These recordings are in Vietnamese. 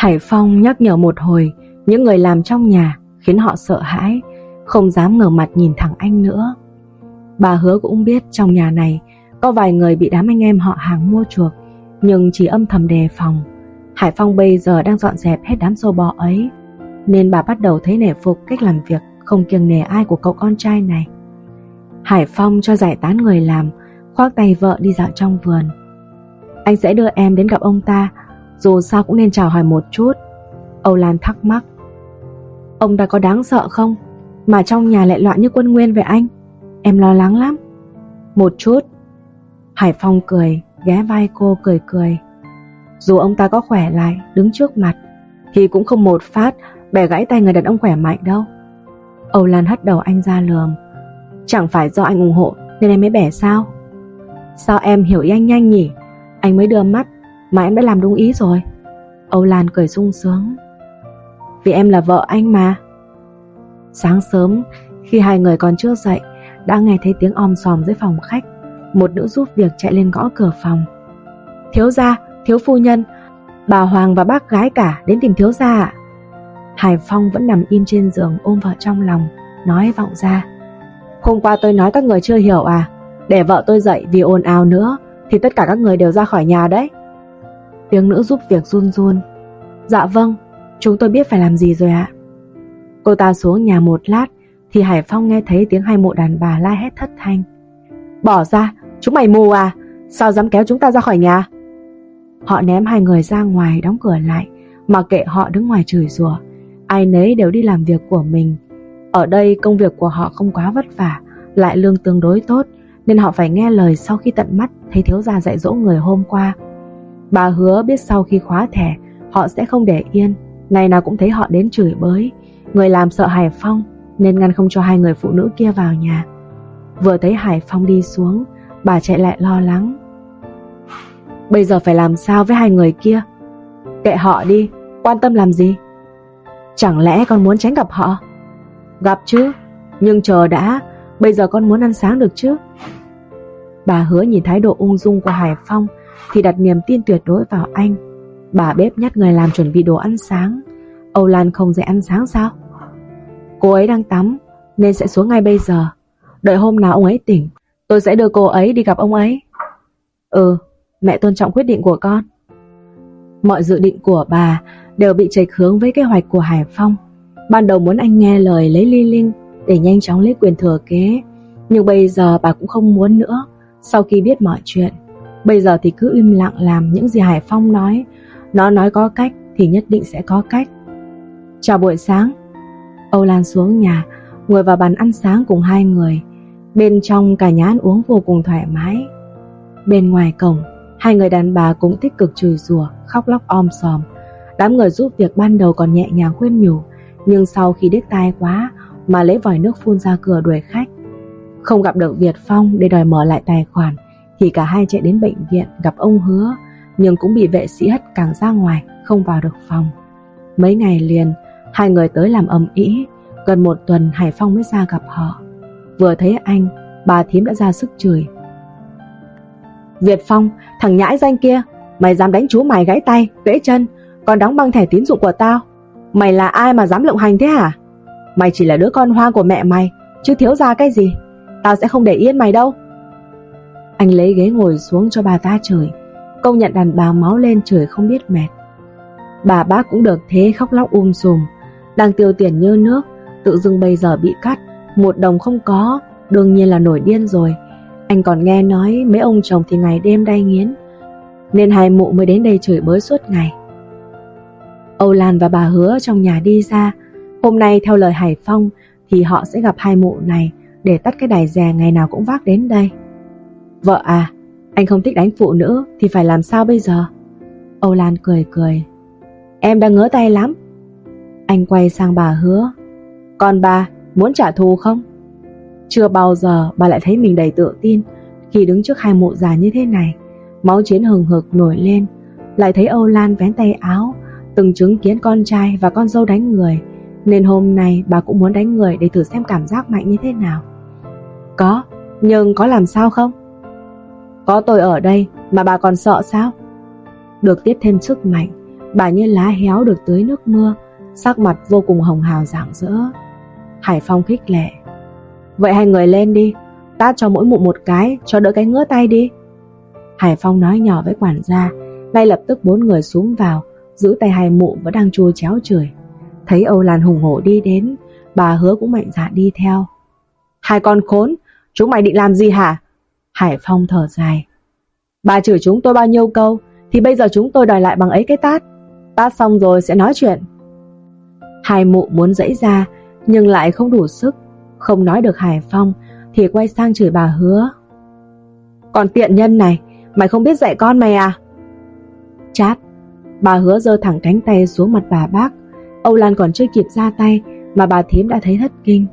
Hải Phong nhắc nhở một hồi những người làm trong nhà khiến họ sợ hãi, không dám ngờ mặt nhìn thẳng anh nữa. Bà hứa cũng biết trong nhà này có vài người bị đám anh em họ hàng mua chuộc, nhưng chỉ âm thầm đề phòng. Hải Phong bây giờ đang dọn dẹp hết đám sâu bò ấy, nên bà bắt đầu thấy nể phục cách làm việc không kiêng nề ai của cậu con trai này. Hải Phong cho giải tán người làm, khoác tay vợ đi dạo trong vườn. Anh sẽ đưa em đến gặp ông ta, dù sao cũng nên chào hỏi một chút. Âu Lan thắc mắc. Ông ta có đáng sợ không? Mà trong nhà lại loạn như quân nguyên về anh. Em lo lắng lắm. Một chút. Hải Phong cười, ghé vai cô cười cười. Dù ông ta có khỏe lại, đứng trước mặt, thì cũng không một phát bẻ gãy tay người đàn ông khỏe mạnh đâu. Âu Lan hất đầu anh ra lườm. Chẳng phải do anh ủng hộ nên em mới bẻ sao? Sao em hiểu ý anh nhanh nhỉ? Anh mới đưa mắt mà em đã làm đúng ý rồi. Âu Lan cười sung sướng. Vì em là vợ anh mà. Sáng sớm, khi hai người còn chưa dậy, đã nghe thấy tiếng om sòm dưới phòng khách. Một nữ giúp việc chạy lên gõ cửa phòng. Thiếu gia, thiếu phu nhân, bà Hoàng và bác gái cả đến tìm thiếu gia ạ. Hải Phong vẫn nằm im trên giường ôm vợ trong lòng, nói vọng ra. Hôm qua tôi nói các người chưa hiểu à, để vợ tôi dậy vì ồn ào nữa thì tất cả các người đều ra khỏi nhà đấy. Tiếng nữ giúp việc run run. Dạ vâng, chúng tôi biết phải làm gì rồi ạ. Cô ta xuống nhà một lát thì Hải Phong nghe thấy tiếng hai mụ đàn bà la hét thất thanh. Bỏ ra, chúng mày mù à? Sao dám kéo chúng ta ra khỏi nhà? Họ ném hai người ra ngoài đóng cửa lại, mà kệ họ đứng ngoài chửi rủa. Ai nấy đều đi làm việc của mình. Ở đây công việc của họ không quá vất vả, lại lương tương đối tốt, nên họ phải nghe lời sau khi tận mắt thấy thiếu gia dạy dỗ người hôm qua. Bà hứa biết sau khi khóa thẻ, họ sẽ không để yên, ngày nào cũng thấy họ đến chửi bới. Người làm sợ Hải Phong nên ngăn không cho hai người phụ nữ kia vào nhà. Vừa thấy Hải Phong đi xuống, bà chạy lại lo lắng. Bây giờ phải làm sao với hai người kia? Kệ họ đi, quan tâm làm gì? Chẳng lẽ con muốn tránh gặp họ? Gặp chứ, nhưng chờ đã, bây giờ con muốn ăn sáng được chứ? Bà hứa nhìn thái độ ung dung của Hải Phong thì đặt niềm tin tuyệt đối vào anh. Bà bếp nhắc người làm chuẩn bị đồ ăn sáng. Âu Lan không dậy ăn sáng sao? Cô ấy đang tắm nên sẽ xuống ngay bây giờ. Đợi hôm nào ông ấy tỉnh, tôi sẽ đưa cô ấy đi gặp ông ấy. Ừ, mẹ tôn trọng quyết định của con. Mọi dự định của bà đều bị chệch hướng với kế hoạch của Hải Phong. Ban đầu muốn anh nghe lời lấy Ly Linh để nhanh chóng lấy quyền thừa kế, nhưng bây giờ bà cũng không muốn nữa. Sau khi biết mọi chuyện, bây giờ thì cứ im lặng làm những gì Hải Phong nói. Nó nói có cách thì nhất định sẽ có cách. Chào buổi sáng. Âu Lan xuống nhà, ngồi vào bàn ăn sáng cùng hai người. Bên trong cả nhà ăn uống vô cùng thoải mái. Bên ngoài cổng, hai người đàn bà cũng tích cực chửi rủa, khóc lóc om sòm. Đám người giúp việc ban đầu còn nhẹ nhàng khuyên nhủ, nhưng sau khi đếch tai quá mà lấy vòi nước phun ra cửa đuổi khách. Không gặp được Việt Phong để đòi mở lại tài khoản thì cả hai chạy đến bệnh viện gặp ông hứa nhưng cũng bị vệ sĩ hất càng ra ngoài không vào được phòng. Mấy ngày liền hai người tới làm ầm ĩ gần một tuần Hải Phong mới ra gặp họ. Vừa thấy anh bà thím đã ra sức chửi. Việt Phong, thằng nhãi danh kia, mày dám đánh chú mày gãy tay, gãy chân, còn đóng băng thẻ tín dụng của tao. Mày là ai mà dám lộng hành thế hả? Mày chỉ là đứa con hoang của mẹ mày, chứ thiếu ra cái gì. Tao sẽ không để yên mày đâu. Anh lấy ghế ngồi xuống cho bà ta chửi. Công nhận đàn bà máu lên chửi không biết mệt. Bà bác cũng được thế khóc lóc um sùm. Đang tiêu tiền như nước, tự dưng bây giờ bị cắt. Một đồng không có, đương nhiên là nổi điên rồi. Anh còn nghe nói mấy ông chồng thì ngày đêm đay nghiến. Nên hai mụ mới đến đây chửi bới suốt ngày. Âu Lan và bà hứa trong nhà đi ra. Hôm nay theo lời Hải Phong thì họ sẽ gặp hai mụ này để tắt cái đài dè ngày nào cũng vác đến đây. Vợ à, anh không thích đánh phụ nữ thì phải làm sao bây giờ? Âu Lan cười cười. Em đang ngỡ tay lắm. Anh quay sang bà hứa. Còn bà, muốn trả thù không? Chưa bao giờ bà lại thấy mình đầy tự tin khi đứng trước hai mụ già như thế này. Máu chiến hừng hực nổi lên, lại thấy Âu Lan vén tay áo, từng chứng kiến con trai và con dâu đánh người, nên hôm nay bà cũng muốn đánh người để thử xem cảm giác mạnh như thế nào. Có, nhưng có làm sao không? Có tôi ở đây mà bà còn sợ sao? Được tiếp thêm sức mạnh, Bà như lá héo được tưới nước mưa Sắc mặt vô cùng hồng hào rạng rỡ. Hải Phong khích lệ Vậy hai người lên đi Tát cho mỗi mụ một cái Cho đỡ cái ngứa tay đi. Hải Phong nói nhỏ với quản gia Ngay lập tức bốn người xuống vào Giữ tay hai mụ vẫn đang chua chéo chửi. Thấy Âu Lan hùng hổ đi đến Bà hứa cũng mạnh dạn đi theo. Hai con khốn Chúng mày định làm gì hả? Hải Phong thở dài. Bà chửi chúng tôi bao nhiêu câu, Thì bây giờ chúng tôi đòi lại bằng ấy cái tát. Tát xong rồi sẽ nói chuyện. Hai mụ muốn dãy ra, Nhưng lại không đủ sức. Không nói được Hải Phong, Thì quay sang chửi bà hứa. Còn tiện nhân này, Mày không biết dạy con mày à? Chát, Bà hứa giơ thẳng cánh tay xuống mặt bà bác. Âu Lan còn chưa kịp ra tay, Mà bà thím đã thấy thất kinh.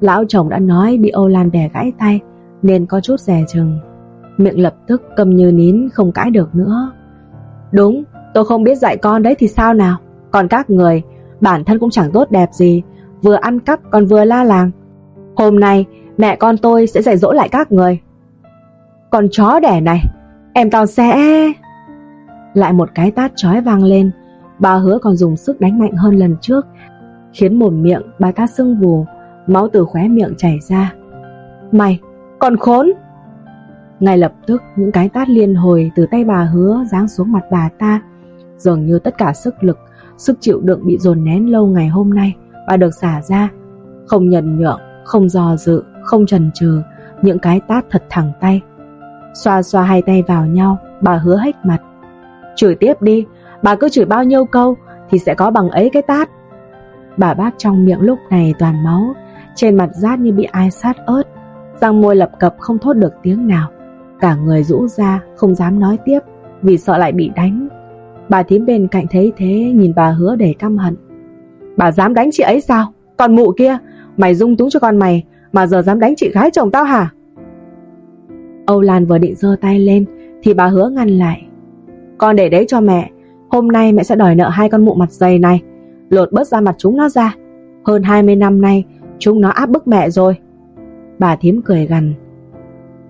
Lão chồng đã nói bị Âu Lan đè gãy tay. Nên có chút rè chừng. Miệng lập tức cầm như nín không cãi được nữa. Đúng Tôi không biết dạy con đấy thì sao nào. Còn các người Bản thân cũng chẳng tốt đẹp gì. Vừa ăn cắp còn vừa la làng. Hôm nay mẹ con tôi sẽ dạy dỗ lại các người. Con chó đẻ này Em tao sẽ... Lại một cái tát chói vang lên. Bà hứa còn dùng sức đánh mạnh hơn lần trước Khiến mồm miệng bà ta sưng vù Máu từ khóe miệng chảy ra. Mày, còn khốn. Ngay lập tức những cái tát liên hồi Từ tay bà hứa giáng xuống mặt bà ta. Dường như tất cả sức lực Sức chịu đựng bị dồn nén lâu ngày hôm nay Và được xả ra. Không nhần nhượng, không dò dự Không chần chừ Những cái tát thật thẳng tay. Xoa xoa hai tay vào nhau Bà hứa hết mặt. Chửi tiếp đi Bà cứ chửi bao nhiêu câu Thì sẽ có bằng ấy cái tát. Bà bác trong miệng lúc này toàn máu Trên mặt rát như bị ai sát ớt. Răng môi lập cập không thốt được tiếng nào. Cả người rũ ra, không dám nói tiếp, Vì sợ lại bị đánh. Bà thím bên cạnh thấy thế, Nhìn bà hứa để căm hận. Bà dám đánh chị ấy sao? Còn mụ kia, Mày dung túng cho con mày, Mà giờ dám đánh chị gái chồng tao hả? Âu Lan vừa định giơ tay lên, Thì bà hứa ngăn lại. Con để đấy cho mẹ, Hôm nay mẹ sẽ đòi nợ hai con mụ mặt dày này. Lột bớt ra mặt chúng nó ra. Hơn 20 năm nay, Chúng nó áp bức mẹ rồi. Bà thím cười gằn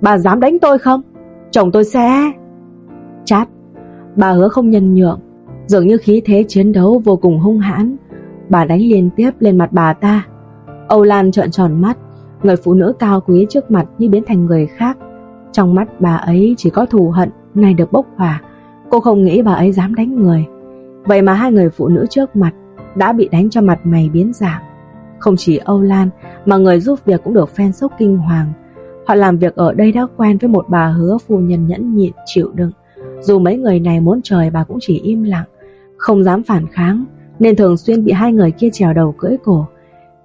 Bà dám đánh tôi không? Chồng tôi sẽ Chát. Bà hứa không nhân nhượng. Dường như khí thế chiến đấu vô cùng hung hãn. Bà đánh liên tiếp lên mặt bà ta. Âu Lan trợn tròn mắt. Người phụ nữ cao quý trước mặt như biến thành người khác. Trong mắt bà ấy chỉ có thù hận, nay được bốc hỏa. Cô không nghĩ bà ấy dám đánh người. Vậy mà hai người phụ nữ trước mặt Đã bị đánh cho mặt mày biến dạng. Không chỉ Âu Lan mà người giúp việc cũng được phen sốc kinh hoàng. Họ làm việc ở đây đã quen với một bà hứa phu nhân nhẫn nhịn, chịu đựng. Dù mấy người này muốn trời, bà cũng chỉ im lặng, Không dám phản kháng, Nên thường xuyên bị hai người kia trèo đầu cưỡi cổ.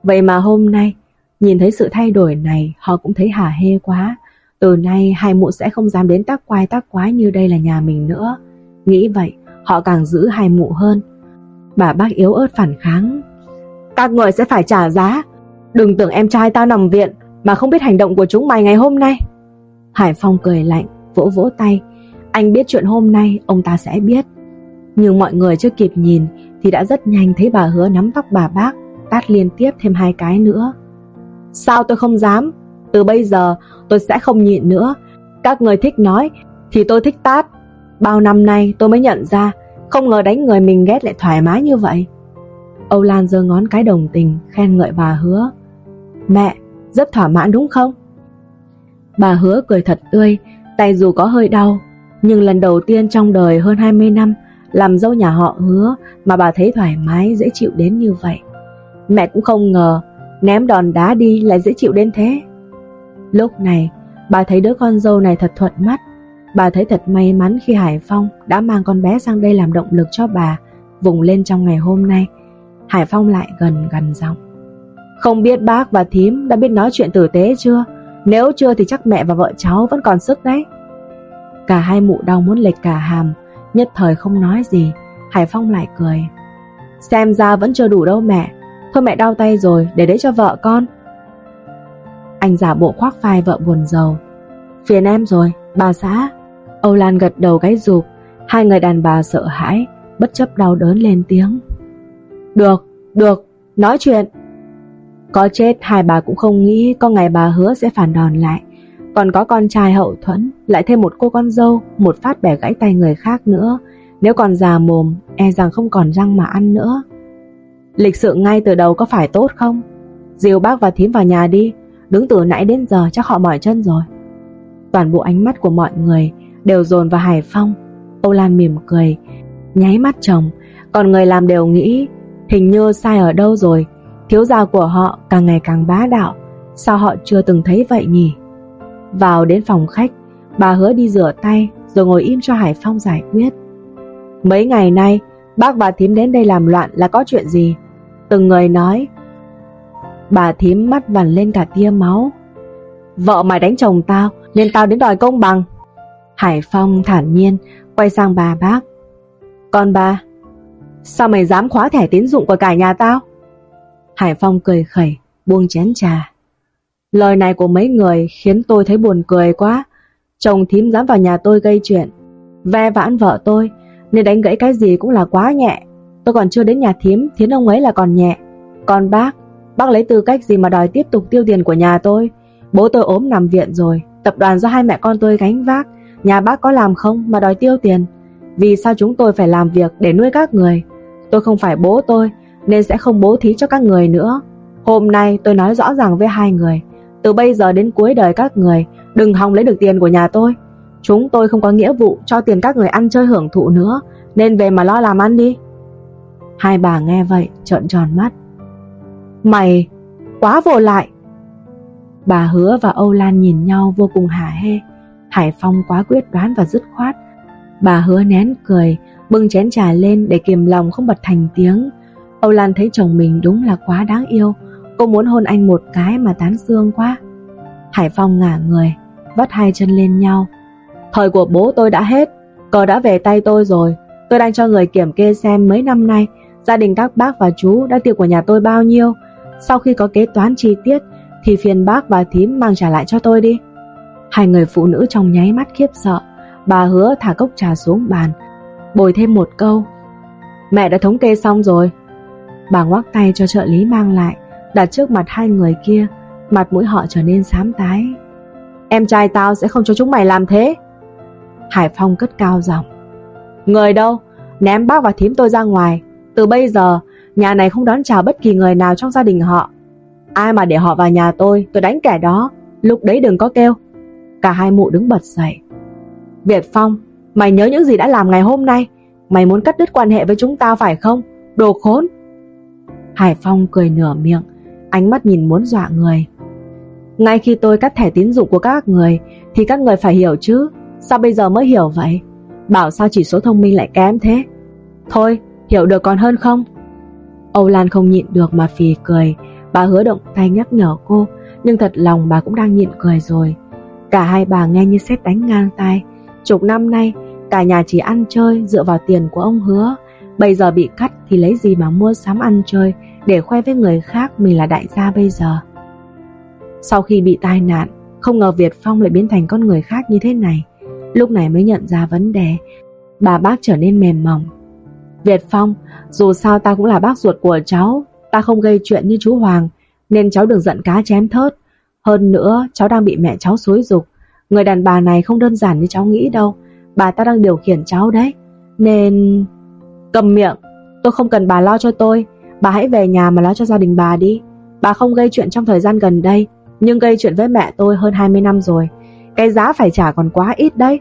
Vậy mà hôm nay, Nhìn thấy sự thay đổi này, Họ cũng thấy hả hê quá. Từ nay, hai mụ sẽ không dám đến tác quai tác quái như đây là nhà mình nữa. Nghĩ vậy, Họ càng giữ hai mụ hơn. Bà bác yếu ớt phản kháng. Các người sẽ phải trả giá. Đừng tưởng em trai tao nằm viện Mà không biết hành động của chúng mày ngày hôm nay. Hải Phong cười lạnh, Vỗ vỗ tay. Anh biết chuyện hôm nay, ông ta sẽ biết. Nhưng mọi người chưa kịp nhìn Thì đã rất nhanh thấy bà hứa nắm tóc bà bác, Tát liên tiếp thêm hai cái nữa. Sao tôi không dám? Từ bây giờ, tôi sẽ không nhịn nữa. Các người thích nói Thì tôi thích tát. Bao năm nay tôi mới nhận ra, Không ngờ đánh người mình ghét lại thoải mái như vậy. Âu Lan giơ ngón cái đồng tình, Khen ngợi bà hứa. Mẹ, rất thỏa mãn đúng không? Bà hứa cười thật tươi Tay dù có hơi đau Nhưng lần đầu tiên trong đời hơn 20 năm Làm dâu nhà họ hứa Mà bà thấy thoải mái dễ chịu đến như vậy Mẹ cũng không ngờ Ném đòn đá đi lại dễ chịu đến thế Lúc này Bà thấy đứa con dâu này thật thuận mắt Bà thấy thật may mắn khi Hải Phong đã mang con bé sang đây làm động lực cho bà vùng lên trong ngày hôm nay. Hải Phong lại gần gần giọng. Không biết bác và thím đã biết nói chuyện tử tế chưa? Nếu chưa thì chắc mẹ và vợ cháu vẫn còn sức đấy. Cả hai mụ đau muốn lệch cả hàm, nhất thời không nói gì. Hải Phong lại cười. Xem ra vẫn chưa đủ đâu mẹ. Thôi mẹ đau tay rồi, để đấy cho vợ con. Anh giả bộ khoác vai vợ buồn giàu. Phiền em rồi, bà xã. Âu Lan gật đầu gáy rụp Hai người đàn bà sợ hãi Bất chấp đau đớn lên tiếng Được, được, nói chuyện có chết, hai bà cũng không nghĩ Có ngày bà hứa sẽ phản đòn lại. Còn có con trai hậu thuẫn, Lại thêm một cô con dâu, Một phát bẻ gãy tay người khác nữa. Nếu còn già mồm E rằng không còn răng mà ăn nữa. Lịch sự ngay từ đầu có phải tốt không? Dìu bác và thím vào nhà đi. Đứng từ nãy đến giờ, chắc họ mỏi chân rồi. Toàn bộ ánh mắt của mọi người Đều dồn vào Hải Phong. Âu Lan mỉm cười, Nháy mắt chồng. Còn người làm đều nghĩ, Hình như sai ở đâu rồi Thiếu gia của họ càng ngày càng bá đạo. Sao họ chưa từng thấy vậy nhỉ? Vào đến phòng khách, Bà hứa đi rửa tay Rồi ngồi im cho Hải Phong giải quyết. Mấy ngày nay, Bác và thím đến đây làm loạn là có chuyện gì? Từng người nói. Bà thím mắt vằn lên cả tia máu. Vợ mày đánh chồng tao, Nên tao đến đòi công bằng. Hải Phong thản nhiên Quay sang bà bác. Con bà Sao mày dám khóa thẻ tín dụng của cả nhà tao? Hải Phong cười khẩy, Buông chén trà. Lời này của mấy người khiến tôi thấy buồn cười quá. Chồng thím dám vào nhà tôi gây chuyện. Ve vãn vợ tôi, Nên đánh gãy cái gì cũng là quá nhẹ. Tôi còn chưa đến nhà thím Thiến ông ấy là còn nhẹ. Còn bác Bác lấy tư cách gì mà đòi tiếp tục tiêu tiền của nhà tôi? Bố tôi ốm nằm viện rồi, Tập đoàn do hai mẹ con tôi gánh vác. Nhà bác có làm không mà đòi tiêu tiền? Vì sao chúng tôi phải làm việc để nuôi các người? Tôi không phải bố tôi nên sẽ không bố thí cho các người nữa. Hôm nay tôi nói rõ ràng với hai người, Từ bây giờ đến cuối đời các người, Đừng hòng lấy được tiền của nhà tôi. Chúng tôi không có nghĩa vụ cho tiền các người ăn chơi hưởng thụ nữa, Nên về mà lo làm ăn đi. Hai bà nghe vậy trợn tròn mắt. Mày, quá vô lại. Bà hứa và Âu Lan nhìn nhau vô cùng hả hê. Hải Phong quá quyết đoán và dứt khoát. Bà hứa nén cười, Bưng chén trà lên để kiềm lòng không bật thành tiếng. Âu Lan thấy chồng mình đúng là quá đáng yêu. Cô muốn hôn anh một cái mà tán xương quá. Hải Phong ngả người, Vắt hai chân lên nhau. Thời của bố tôi đã hết, Cờ đã về tay tôi rồi. Tôi đang cho người kiểm kê xem mấy năm nay, Gia đình các bác và chú đã tiêu của nhà tôi bao nhiêu. Sau khi có kế toán chi tiết, Thì phiền bác và thím mang trả lại cho tôi đi. Hai người phụ nữ trong nháy mắt khiếp sợ. Bà hứa thả cốc trà xuống bàn, Bồi thêm một câu. Mẹ đã thống kê xong rồi Bà ngoắc tay cho trợ lý mang lại, Đặt trước mặt hai người kia, Mặt mũi họ trở nên xám tái. Em trai tao sẽ không cho chúng mày làm thế. Hải Phong cất cao giọng. Người đâu? Ném bác và thím tôi ra ngoài. Từ bây giờ, Nhà này không đón chào bất kỳ người nào trong gia đình họ. Ai mà để họ vào nhà tôi Tôi đánh kẻ đó. Lúc đấy đừng có kêu. Cả hai mụ đứng bật dậy. Việt Phong, Mày nhớ những gì đã làm ngày hôm nay? Mày muốn cắt đứt quan hệ với chúng ta phải không? Đồ khốn! Hải Phong cười nửa miệng, Ánh mắt nhìn muốn dọa người. Ngay khi tôi cắt thẻ tín dụng của các người, Thì các người phải hiểu chứ, Sao bây giờ mới hiểu vậy? Bảo sao chỉ số thông minh lại kém thế? Thôi, hiểu được còn hơn không? Âu Lan không nhịn được mà phì cười. Bà hứa động tay nhắc nhở cô, Nhưng thật lòng bà cũng đang nhịn cười rồi. Cả hai bà nghe như xét đánh ngang tai. Chục năm nay, Cả nhà chỉ ăn chơi dựa vào tiền của ông hứa. Bây giờ bị cắt thì lấy gì mà mua sắm ăn chơi? Để khoe với người khác mình là đại gia bây giờ. Sau khi bị tai nạn, Không ngờ Việt Phong lại biến thành con người khác như thế này. Lúc này mới nhận ra vấn đề. Bà bác trở nên mềm mỏng. Việt Phong, Dù sao ta cũng là bác ruột của cháu, Ta không gây chuyện như chú Hoàng, Nên cháu đừng giận cá chém thớt. Hơn nữa, cháu đang bị mẹ cháu xúi dục. Người đàn bà này không đơn giản như cháu nghĩ đâu. Bà ta đang điều khiển cháu đấy. Nên... Cầm miệng, Tôi không cần bà lo cho tôi. Bà hãy về nhà mà lo cho gia đình bà đi. Bà không gây chuyện trong thời gian gần đây, Nhưng gây chuyện với mẹ tôi hơn 20 năm rồi. Cái giá phải trả còn quá ít đấy.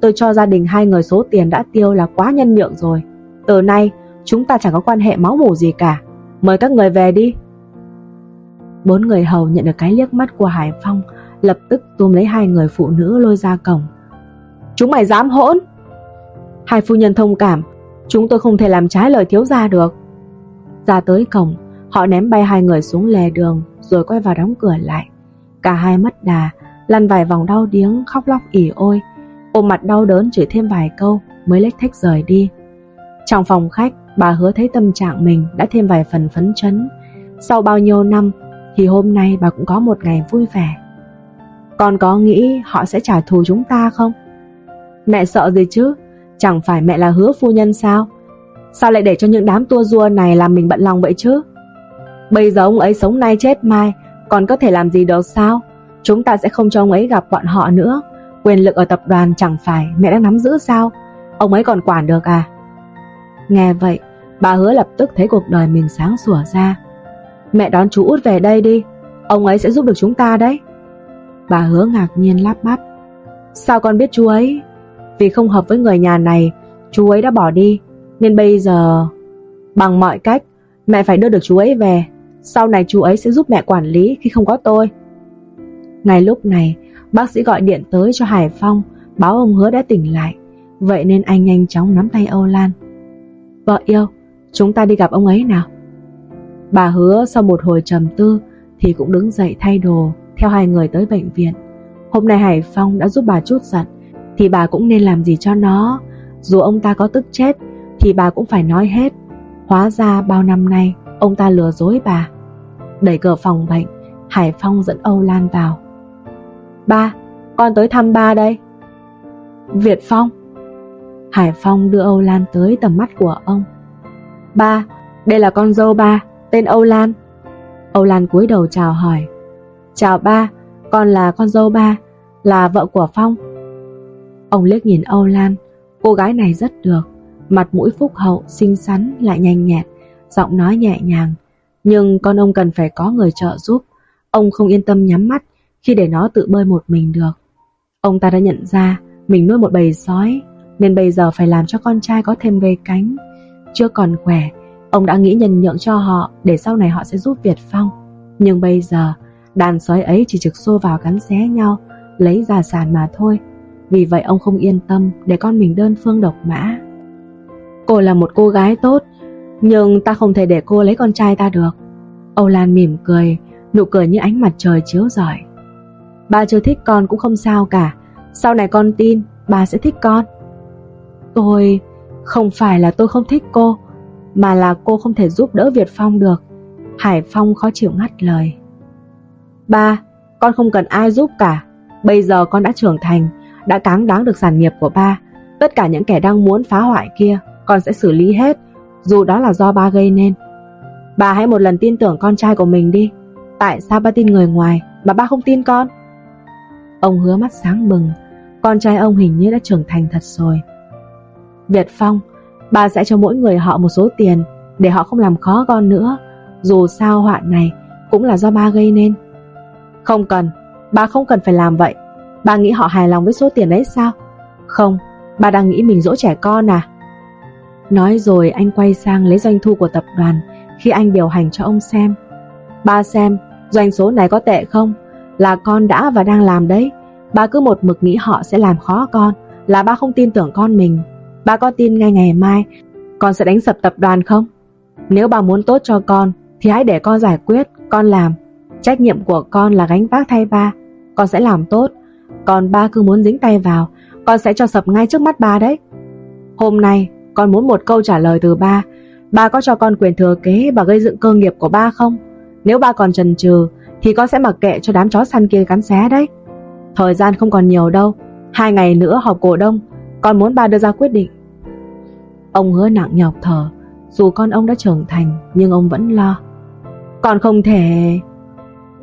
Tôi cho gia đình hai người số tiền đã tiêu là quá nhân nhượng rồi. Từ nay, chúng ta chẳng có quan hệ máu mủ gì cả. Mời các người về đi. Bốn người hầu nhận được cái liếc mắt của Hải Phong, Lập tức túm lấy hai người phụ nữ lôi ra cổng. Chúng mày dám hỗn? Hai phu nhân thông cảm. Chúng tôi không thể làm trái lời thiếu gia được. Ra tới cổng, Họ ném bay hai người xuống lề đường, Rồi quay vào đóng cửa lại. Cả hai mất đà, Lăn vài vòng đau điếng, khóc lóc ỉ ôi. Ôm mặt đau đớn chửi thêm vài câu, Mới lách thách rời đi. Trong phòng khách, bà hứa thấy tâm trạng mình Đã thêm vài phần phấn chấn. Sau bao nhiêu năm, Thì hôm nay bà cũng có một ngày vui vẻ. Con có nghĩ họ sẽ trả thù chúng ta không? Mẹ sợ gì chứ? Chẳng phải mẹ là hứa phu nhân sao? Sao lại để cho những đám tua rua này Làm mình bận lòng vậy chứ Bây giờ ông ấy sống nay chết mai Còn có thể làm gì được sao Chúng ta sẽ không cho ông ấy gặp bọn họ nữa Quyền lực ở tập đoàn chẳng phải mẹ đang nắm giữ sao Ông ấy còn quản được à Nghe vậy, bà hứa lập tức thấy cuộc đời mình sáng sủa ra. Mẹ đón chú út về đây đi, ông ấy sẽ giúp được chúng ta đấy. Bà hứa ngạc nhiên lắp bắp. Sao con biết chú ấy? Vì không hợp với người nhà này, chú ấy đã bỏ đi, nên bây giờ... Bằng mọi cách, mẹ phải đưa được chú ấy về. Sau này chú ấy sẽ giúp mẹ quản lý khi không có tôi. Ngay lúc này, bác sĩ gọi điện tới cho Hải Phong, báo ông hứa đã tỉnh lại. Vậy nên anh nhanh chóng nắm tay Âu Lan. Vợ yêu, chúng ta đi gặp ông ấy nào. Bà hứa sau một hồi trầm tư thì cũng đứng dậy thay đồ, theo hai người tới bệnh viện. Hôm nay Hải Phong đã giúp bà chút giận, thì bà cũng nên làm gì cho nó. Dù ông ta có tức chết, thì bà cũng phải nói hết. Hóa ra bao năm nay, ông ta lừa dối bà. Đẩy cửa phòng bệnh, Hải Phong dẫn Âu Lan vào. Ba, con tới thăm ba đây. Việt Phong. Hải Phong đưa Âu Lan tới tầm mắt của ông. Ba, đây là con dâu ba, tên Âu Lan. Âu Lan cúi đầu chào hỏi. Chào ba, con là con dâu ba, là vợ của Phong. Ông liếc nhìn Âu Lan, cô gái này rất được, mặt mũi phúc hậu, xinh xắn lại nhanh nhẹn, giọng nói nhẹ nhàng. Nhưng con ông cần phải có người trợ giúp, ông không yên tâm nhắm mắt khi để nó tự bơi một mình được. Ông ta đã nhận ra mình nuôi một bầy sói, nên bây giờ phải làm cho con trai có thêm về cánh. Chưa còn khỏe, ông đã nghĩ nhân nhượng cho họ để sau này họ sẽ giúp Việt Phong. Nhưng bây giờ, đàn sói ấy chỉ trực xô vào cắn xé nhau, lấy gia sản mà thôi. Vì vậy ông không yên tâm để con mình đơn phương độc mã. Cô là một cô gái tốt, nhưng ta không thể để cô lấy con trai ta được. Âu Lan mỉm cười, nụ cười như ánh mặt trời chiếu rọi. Ba chưa thích con cũng không sao cả, sau này con tin ba sẽ thích con. Tôi... không phải là tôi không thích cô, mà là cô không thể giúp đỡ Việt Phong được. Hải Phong khó chịu ngắt lời. Ba, con không cần ai giúp cả. Bây giờ con đã trưởng thành, đã cáng đáng được sản nghiệp của ba. Tất cả những kẻ đang muốn phá hoại kia, con sẽ xử lý hết, dù đó là do ba gây nên. bà hãy một lần tin tưởng con trai của mình đi. Tại sao ba tin người ngoài mà ba không tin con? Ông hứa mắt sáng bừng, con trai ông hình như đã trưởng thành thật rồi. Việt Phong, ba sẽ cho mỗi người họ một số tiền để họ không làm khó con nữa. Dù sao hoạn này cũng là do ba gây nên. Không cần, ba không cần phải làm vậy. Ba nghĩ họ hài lòng với số tiền đấy sao? Không, ba đang nghĩ mình dỗ trẻ con à? Nói rồi anh quay sang lấy doanh thu của tập đoàn khi anh điều hành cho ông xem. Ba xem, doanh số này có tệ không? Là con đã và đang làm đấy. Ba cứ một mực nghĩ họ sẽ làm khó con, là ba không tin tưởng con mình. Ba có tin ngay ngày mai con sẽ đánh sập tập đoàn không? Nếu bà muốn tốt cho con thì hãy để con giải quyết, con làm. Trách nhiệm của con là gánh vác thay ba, con sẽ làm tốt. Còn ba cứ muốn dính tay vào, con sẽ cho sập ngay trước mắt ba đấy. Hôm nay, con muốn một câu trả lời từ ba. Ba có cho con quyền thừa kế và gây dựng cơ nghiệp của ba không? Nếu ba còn chần chừ, thì con sẽ mặc kệ cho đám chó săn kia cắn xé đấy. Thời gian không còn nhiều đâu, hai ngày nữa họp cổ đông, con muốn ba đưa ra quyết định. Ông hứa nặng nhọc thở, dù con ông đã trưởng thành nhưng ông vẫn lo. Con không thể...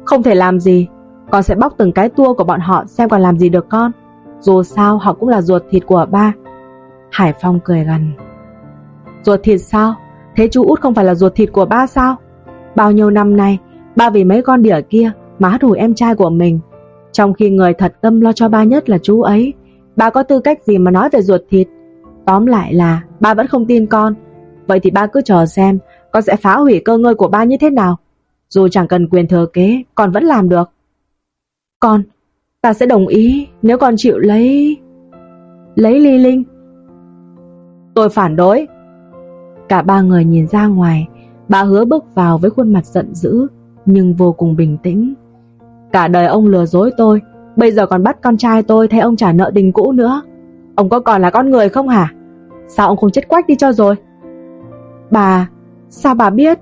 Không thể làm gì, con sẽ bóc từng cái tua của bọn họ xem còn làm gì được con. Dù sao họ cũng là ruột thịt của ba. Hải Phong cười gần. Ruột thịt sao? Thế chú út không phải là ruột thịt của ba sao? Bao nhiêu năm nay, ba vì mấy con đỉa kia mà đùi em trai của mình. Trong khi người thật tâm lo cho ba nhất là chú ấy, ba có tư cách gì mà nói về ruột thịt? Tóm lại là ba vẫn không tin con. Vậy thì ba cứ chờ xem con sẽ phá hủy cơ ngơi của ba như thế nào. Dù chẳng cần quyền thừa kế, con vẫn làm được. Con, ta sẽ đồng ý nếu con chịu lấy... Lấy ly linh. Tôi phản đối. Cả ba người nhìn ra ngoài, bà hứa bước vào với khuôn mặt giận dữ, nhưng vô cùng bình tĩnh. Cả đời ông lừa dối tôi, bây giờ còn bắt con trai tôi thay ông trả nợ tình cũ nữa. Ông có còn là con người không hả? Sao ông không chết quách đi cho rồi? Bà, sao bà biết?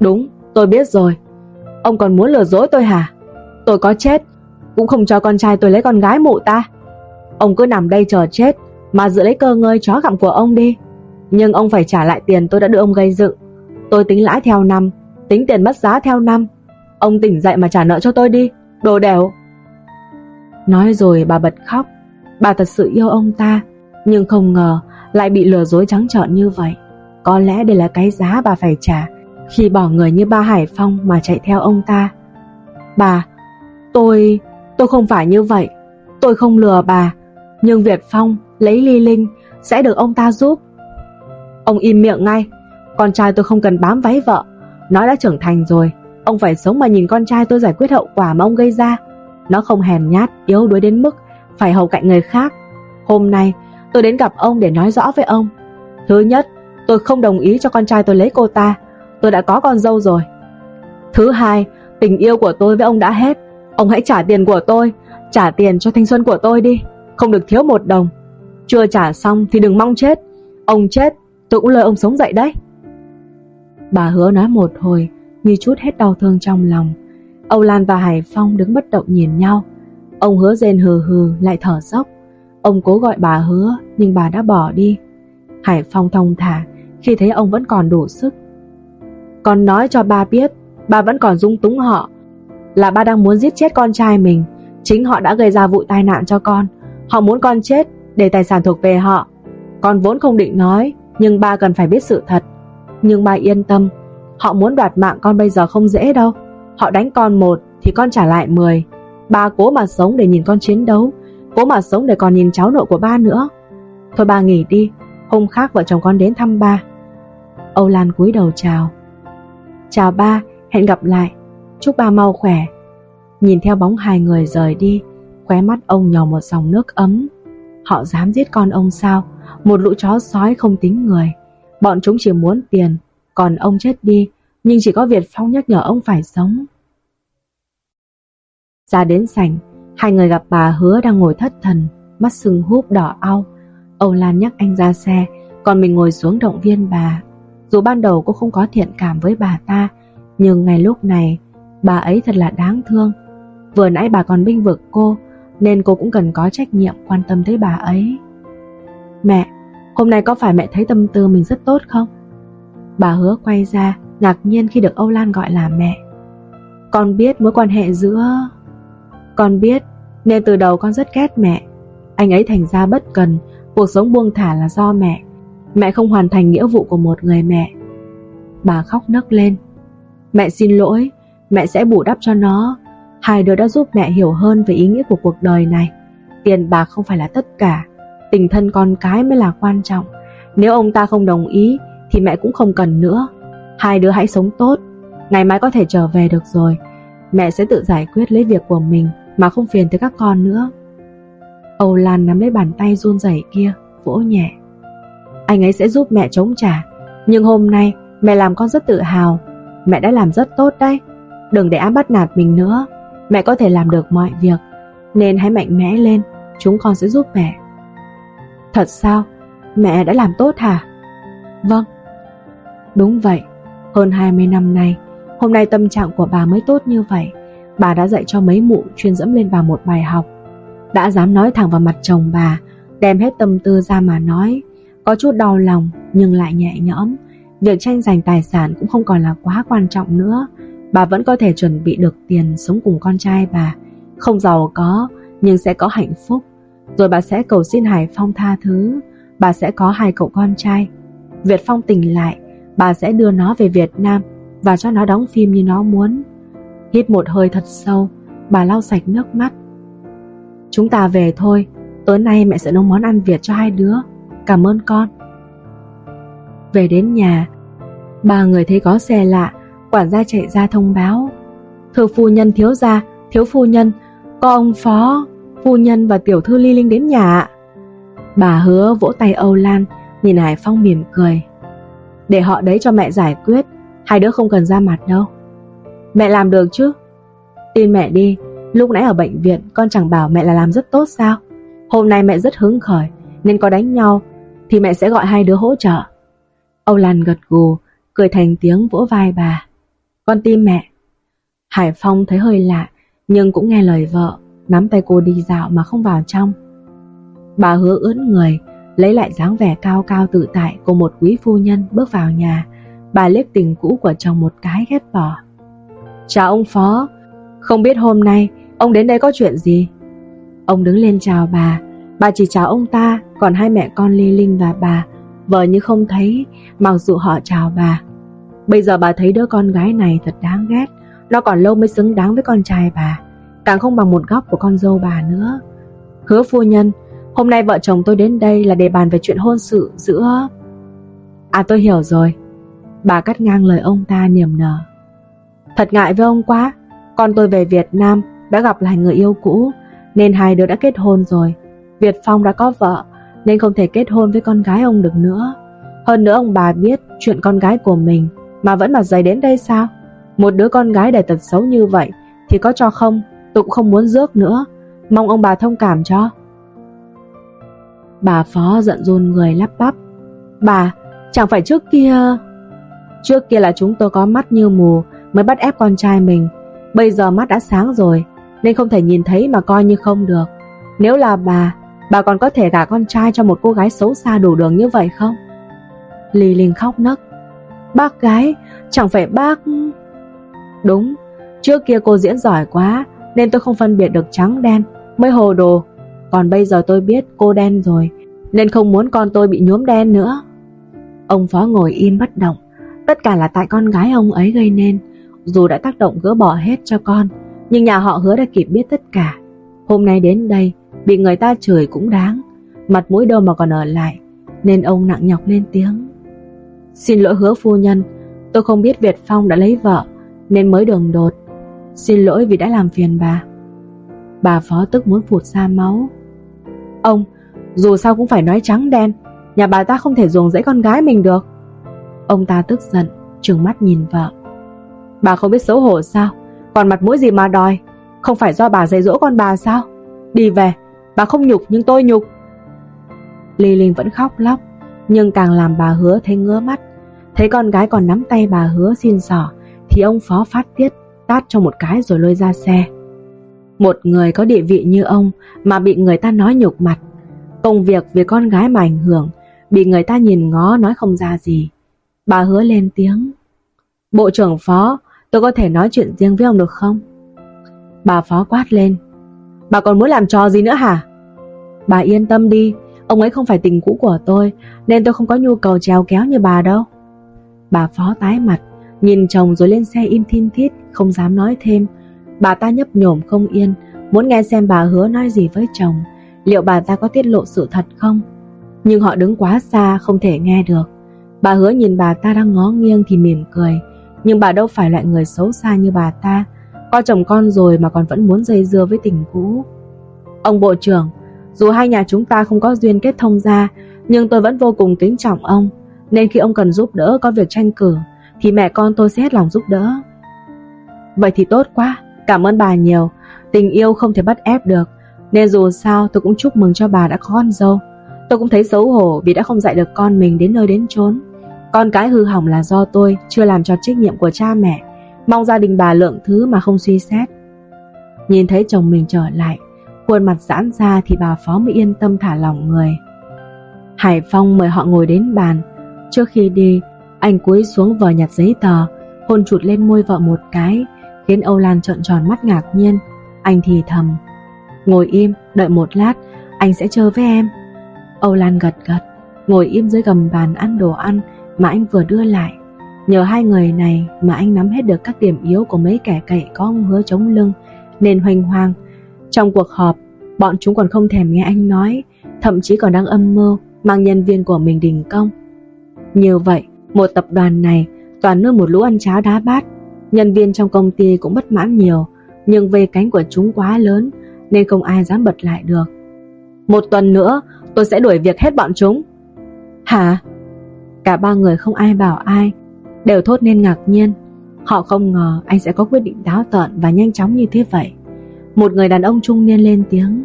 Đúng, tôi biết rồi. Ông còn muốn lừa dối tôi hả? Tôi có chết, cũng không cho con trai tôi lấy con gái mụ ta. Ông cứ nằm đây chờ chết, mà giữ lấy cơ ngơi chó gặm của ông đi. Nhưng ông phải trả lại tiền tôi đã đưa ông gây dựng. Tôi tính lãi theo năm, tính tiền mất giá theo năm. Ông tỉnh dậy mà trả nợ cho tôi đi, đồ đẻo. Nói rồi bà bật khóc. Bà thật sự yêu ông ta, nhưng không ngờ Lại bị lừa dối trắng trợn như vậy Có lẽ đây là cái giá bà phải trả Khi bỏ người như ba Hải Phong Mà chạy theo ông ta Bà Tôi Tôi không phải như vậy Tôi không lừa bà Nhưng Việt Phong lấy Ly Linh, Sẽ được ông ta giúp. Ông im miệng ngay, Con trai tôi không cần bám váy vợ, Nó đã trưởng thành rồi, Ông phải sống mà nhìn con trai tôi giải quyết hậu quả mà ông gây ra. Nó không hèn nhát, Yếu đuối đến mức Phải hầu cạnh người khác. Hôm nay, tôi đến gặp ông để nói rõ với ông. Thứ nhất, Tôi không đồng ý cho con trai tôi lấy cô ta, Tôi đã có con dâu rồi. Thứ hai, Tình yêu của tôi với ông đã hết, Ông hãy trả tiền của tôi, Trả tiền cho thanh xuân của tôi đi, Không được thiếu một đồng. Chưa trả xong thì đừng mong chết. Ông chết, tôi cũng lời ông sống dậy đấy. Bà hứa nói một hồi, Như chút hết đau thương trong lòng. Âu Lan và Hải Phong đứng bất động nhìn nhau. Ông hứa rên hừ hừ, lại thở dốc. Ông cố gọi bà hứa, Nhưng bà đã bỏ đi. Hải Phong thông thả, Khi thấy ông vẫn còn đủ sức. Con nói cho ba biết, Ba vẫn còn dung túng họ, Là ba đang muốn giết chết con trai mình. Chính họ đã gây ra vụ tai nạn cho con. Họ muốn con chết để tài sản thuộc về họ. Con vốn không định nói Nhưng ba cần phải biết sự thật. Nhưng ba yên tâm Họ muốn đoạt mạng con bây giờ không dễ đâu. Họ đánh con một thì con trả lại 10 Ba cố mà sống để nhìn con chiến đấu Cố mà sống để còn nhìn cháu nội của ba nữa. Thôi ba nghỉ đi Hôm khác vợ chồng con đến thăm ba. Âu Lan cúi đầu chào. Chào ba, hẹn gặp lại. Chúc ba mau khỏe. Nhìn theo bóng hai người rời đi Khóe mắt ông nhỏ một dòng nước ấm. Họ dám giết con ông sao? Một lũ chó sói không tính người. Bọn chúng chỉ muốn tiền, Còn ông chết đi, Nhưng chỉ có Việt Phong nhắc nhở ông phải sống. Ra đến sảnh, Hai người gặp bà hứa đang ngồi thất thần, Mắt sưng húp đỏ au. Âu Lan nhắc anh ra xe, Còn mình ngồi xuống động viên bà. Dù ban đầu cô không có thiện cảm với bà ta, Nhưng ngay lúc này, Bà ấy thật là đáng thương. Vừa nãy bà còn binh vực cô nên cô cũng cần có trách nhiệm quan tâm tới bà ấy. Mẹ, Hôm nay có phải mẹ thấy tâm tư mình rất tốt không? Bà hứa quay ra, Ngạc nhiên khi được Âu Lan gọi là mẹ. Con biết mối quan hệ giữa Con biết, Nên từ đầu con rất ghét mẹ. Anh ấy thành ra bất cần, Cuộc sống buông thả là do mẹ. Mẹ không hoàn thành nghĩa vụ của một người mẹ. Bà khóc nấc lên. Mẹ xin lỗi, Mẹ sẽ bù đắp cho nó. Hai đứa đã giúp mẹ hiểu hơn về ý nghĩa của cuộc đời này. Tiền bạc không phải là tất cả, Tình thân con cái mới là quan trọng. Nếu ông ta không đồng ý, Thì mẹ cũng không cần nữa. Hai đứa hãy sống tốt, Ngày mai có thể trở về được rồi. Mẹ sẽ tự giải quyết lấy việc của mình, Mà không phiền tới các con nữa. Âu Lan nắm lấy bàn tay run rẩy kia, Vỗ nhẹ. Anh ấy sẽ giúp mẹ chống trả, Nhưng hôm nay mẹ làm con rất tự hào. Mẹ đã làm rất tốt đấy. Đừng để ám bắt nạt mình nữa. Mẹ có thể làm được mọi việc, Nên hãy mạnh mẽ lên, Chúng con sẽ giúp mẹ. Thật sao? Mẹ đã làm tốt hả? Vâng. Đúng vậy. Hơn 20 năm nay, Hôm nay tâm trạng của bà mới tốt như vậy. Bà đã dạy cho mấy mụ chuyên dẫm lên bà một bài học. Đã dám nói thẳng vào mặt chồng bà, Đem hết tâm tư ra mà nói. Có chút đau lòng, nhưng lại nhẹ nhõm. Việc tranh giành tài sản cũng không còn là quá quan trọng nữa. Bà vẫn có thể chuẩn bị được tiền sống cùng con trai bà. Không giàu có, Nhưng sẽ có hạnh phúc. Rồi bà sẽ cầu xin Hải Phong tha thứ. Bà sẽ có hai cậu con trai. Việt Phong tỉnh lại, Bà sẽ đưa nó về Việt Nam Và cho nó đóng phim như nó muốn. Hít một hơi thật sâu, Bà lau sạch nước mắt. Chúng ta về thôi, Tối nay mẹ sẽ nấu món ăn Việt cho hai đứa. Cảm ơn con. Về đến nhà, Ba người thấy có xe lạ Quản gia chạy ra thông báo. Thưa phu nhân thiếu gia, Thiếu phu nhân Có ông phó Phu nhân và tiểu thư ly linh đến nhà Bà hứa vỗ tay Âu Lan, Nhìn Hải Phong mỉm cười. Để họ đấy cho mẹ giải quyết, Hai đứa không cần ra mặt đâu. Mẹ làm được chứ? Tin mẹ đi, Lúc nãy ở bệnh viện, con chẳng bảo mẹ là làm rất tốt sao? Hôm nay mẹ rất hứng khởi, Nên có đánh nhau, Thì mẹ sẽ gọi hai đứa hỗ trợ. Âu Lan gật gù, Cười thành tiếng vỗ vai bà. Con tim mẹ. Hải Phong thấy hơi lạ, Nhưng cũng nghe lời vợ, Nắm tay cô đi dạo mà không vào trong. Bà hứa ướn người, Lấy lại dáng vẻ cao cao tự tại Của một quý phu nhân bước vào nhà. Bà liếc tình cũ của chồng một cái, ghét bỏ. Chào ông Phó, Không biết hôm nay ông đến đây có chuyện gì? Ông đứng lên chào bà. Bà chỉ chào ông ta, Còn hai mẹ con Lê Linh và bà. Vợ như không thấy, Mặc dù họ chào bà Bây giờ bà thấy đứa con gái này thật đáng ghét. Nó còn lâu mới xứng đáng với con trai bà. Càng không bằng một góc của con dâu bà nữa. Hứa phu nhân, Hôm nay vợ chồng tôi đến đây là để bàn về chuyện hôn sự giữa À tôi hiểu rồi. Bà cắt ngang lời ông ta niềm nở. Thật ngại với ông quá. Con tôi về Việt Nam, Đã gặp lại người yêu cũ, Nên hai đứa đã kết hôn rồi. Việt Phong đã có vợ, Nên không thể kết hôn với con gái ông được nữa. Hơn nữa ông bà biết chuyện con gái của mình. Mà vẫn mặt dày đến đây sao? Một đứa con gái đầy tật xấu như vậy Thì có cho không? Tụng không muốn rước nữa. Mong ông bà thông cảm cho. Bà Phó giận run người lắp bắp. Bà, chẳng phải trước kia... Trước kia là chúng tôi có mắt như mù Mới bắt ép con trai mình. Bây giờ mắt đã sáng rồi Nên không thể nhìn thấy mà coi như không được. Nếu là bà Bà còn có thể gả con trai cho một cô gái xấu xa đủ đường như vậy không? Lì Linh khóc nấc. Bác gái, Chẳng phải bác Đúng, Trước kia cô diễn giỏi quá, Nên tôi không phân biệt được trắng, đen, Mới hồ đồ. Còn bây giờ tôi biết cô đen rồi, Nên không muốn con tôi bị nhuốm đen nữa. Ông Phó ngồi im bất động. Tất cả là tại con gái ông ấy gây nên. Dù đã tác động gỡ bỏ hết cho con, Nhưng nhà họ hứa đã kịp biết tất cả. Hôm nay đến đây, Bị người ta chửi cũng đáng. Mặt mũi đâu mà còn ở lại, Nên ông nặng nhọc lên tiếng. Xin lỗi hứa phu nhân, Tôi không biết Việt Phong đã lấy vợ, Nên mới đường đột. Xin lỗi vì đã làm phiền bà. Bà phó tức muốn phụt ra máu. Ông, Dù sao cũng phải nói trắng đen, Nhà bà ta không thể ruồng dãy con gái mình được. Ông ta tức giận, trừng mắt nhìn vợ. Bà không biết xấu hổ sao, Còn mặt mũi gì mà đòi? Không phải do bà dạy dỗ con bà sao? Đi về, Bà không nhục nhưng tôi nhục. Lê Linh vẫn khóc lóc. Nhưng càng làm bà hứa thấy ngứa mắt. Thấy con gái còn nắm tay bà hứa xin sỏ, Thì ông phó phát tiết, Tát cho một cái rồi lôi ra xe. Một người có địa vị như ông Mà bị người ta nói nhục mặt. Công việc vì con gái mà ảnh hưởng, Bị người ta nhìn ngó nói không ra gì. Bà hứa lên tiếng, Bộ trưởng phó, Tôi có thể nói chuyện riêng với ông được không? Bà phó quát lên, Bà còn muốn làm trò gì nữa hả? Bà yên tâm đi Ông ấy không phải tình cũ của tôi, Nên tôi không có nhu cầu trèo kéo như bà đâu. Bà phó tái mặt, Nhìn chồng rồi lên xe im thiên thiết Không dám nói thêm. Bà ta nhấp nhổm không yên, Muốn nghe xem bà hứa nói gì với chồng. Liệu bà ta có tiết lộ sự thật không? Nhưng họ đứng quá xa, không thể nghe được. Bà hứa nhìn bà ta đang ngó nghiêng thì mỉm cười. Nhưng bà đâu phải loại người xấu xa như bà ta. Có chồng con rồi mà còn vẫn muốn dây dưa với tình cũ. Ông Bộ trưởng dù hai nhà chúng ta không có duyên kết thông ra Nhưng tôi vẫn vô cùng kính trọng ông. Nên khi ông cần giúp đỡ có việc tranh cử, Thì mẹ con tôi sẽ hết lòng giúp đỡ. Vậy thì tốt quá, Cảm ơn bà nhiều. Tình yêu không thể bắt ép được. Nên dù sao, tôi cũng chúc mừng cho bà đã có con dâu. Tôi cũng thấy xấu hổ vì đã không dạy được con mình đến nơi đến chốn. Con cái hư hỏng là do tôi, Chưa làm cho trách nhiệm của cha mẹ. Mong gia đình bà lượng thứ mà không suy xét. Nhìn thấy chồng mình trở lại Khuôn mặt giãn ra Thì bà Phó mới yên tâm thả lỏng người Hải Phong mời họ ngồi đến bàn Trước khi đi Anh cúi xuống vờ nhặt giấy tờ Hôn chụt lên môi vợ một cái Khiến Âu Lan trợn tròn mắt ngạc nhiên Anh thì thầm Ngồi im, đợi một lát Anh sẽ chơi với em Âu Lan gật gật Ngồi im dưới gầm bàn ăn đồ ăn mà anh vừa đưa lại. Nhờ hai người này mà anh nắm hết được các điểm yếu của mấy kẻ cậy có ông hứa chống lưng nên hoành hoang. Trong cuộc họp, bọn chúng còn không thèm nghe anh nói, thậm chí còn đang âm mưu mang nhân viên của mình đình công. Như vậy, một tập đoàn này toàn nương một lũ ăn cháo đá bát. Nhân viên trong công ty cũng bất mãn nhiều, nhưng về cánh của chúng quá lớn nên không ai dám bật lại được. Một tuần nữa, tôi sẽ đuổi việc hết bọn chúng. Hả? Cả ba người không ai bảo ai Đều thốt nên ngạc nhiên Họ không ngờ anh sẽ có quyết định táo tợn Và nhanh chóng như thế vậy một người đàn ông trung niên lên tiếng.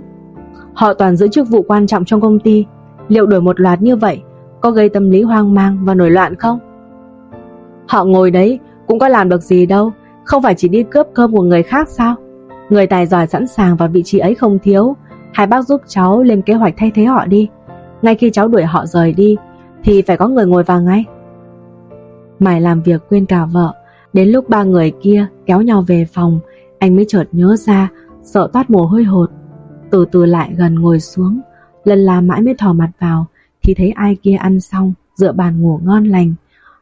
Họ toàn giữ chức vụ quan trọng trong công ty. Liệu đổi một loạt như vậy Có gây tâm lý hoang mang và nổi loạn không? Họ ngồi đấy Cũng có làm được gì đâu. Không phải chỉ đi cướp cơm của người khác sao? Người tài giỏi sẵn sàng vào vị trí ấy không thiếu. Hai bác giúp cháu lên kế hoạch thay thế họ đi. Ngay khi cháu đuổi họ rời đi thì phải có người ngồi vào ngay. Mải làm việc quên cả vợ, đến lúc ba người kia kéo nhau về phòng, anh mới chợt nhớ ra, sợ toát mồ hôi hột. Từ từ lại gần ngồi xuống, Lần là mãi mới thò mặt vào Thì thấy ai kia ăn xong Dựa bàn ngủ ngon lành.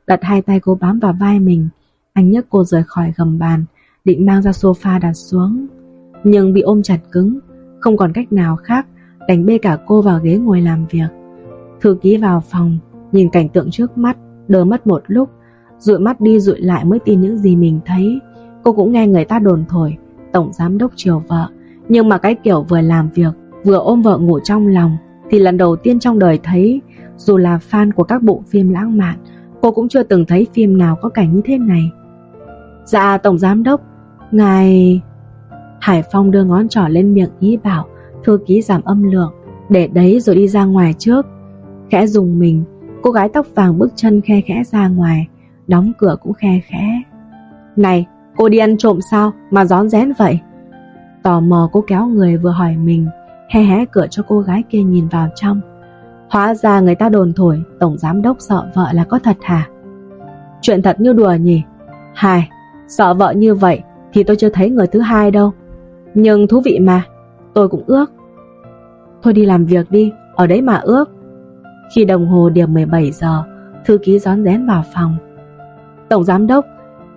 Đặt hai tay cô bám vào vai mình Anh nhấc cô rời khỏi gầm bàn Định mang ra sofa đặt xuống. Nhưng bị ôm chặt cứng Không còn cách nào khác Đành bê cả cô vào ghế ngồi làm việc. Thư ký vào phòng Nhìn cảnh tượng trước mắt Đờ mất một lúc Dụi mắt đi dụi lại mới tin những gì mình thấy. Cô cũng nghe người ta đồn thổi Tổng giám đốc chiều vợ. Nhưng mà cái kiểu vừa làm việc, Vừa ôm vợ ngủ trong lòng, Thì lần đầu tiên trong đời thấy, Dù là fan của các bộ phim lãng mạn, Cô cũng chưa từng thấy phim nào có cảnh như thế này. Dạ tổng giám đốc, Ngài... Hải Phong đưa ngón trỏ lên miệng ý bảo, Thư ký giảm âm lượng, Để đấy rồi đi ra ngoài trước. Khẽ dùng mình, Cô gái tóc vàng bước chân khe khẽ ra ngoài, Đóng cửa cũng khe khẽ. Này cô đi ăn trộm sao Mà gión rén vậy? Tò mò cô kéo người vừa hỏi mình Hé hé cửa cho cô gái kia nhìn vào trong. Hóa ra người ta đồn thổi Tổng giám đốc sợ vợ là có thật hả? Chuyện thật như đùa nhỉ? Hài, Sợ vợ như vậy Thì tôi chưa thấy người thứ hai đâu. Nhưng thú vị mà, Tôi cũng ước. Thôi đi làm việc đi, Ở đấy mà ước. Khi đồng hồ điểm 17 giờ, Thư ký gión rén vào phòng. Tổng giám đốc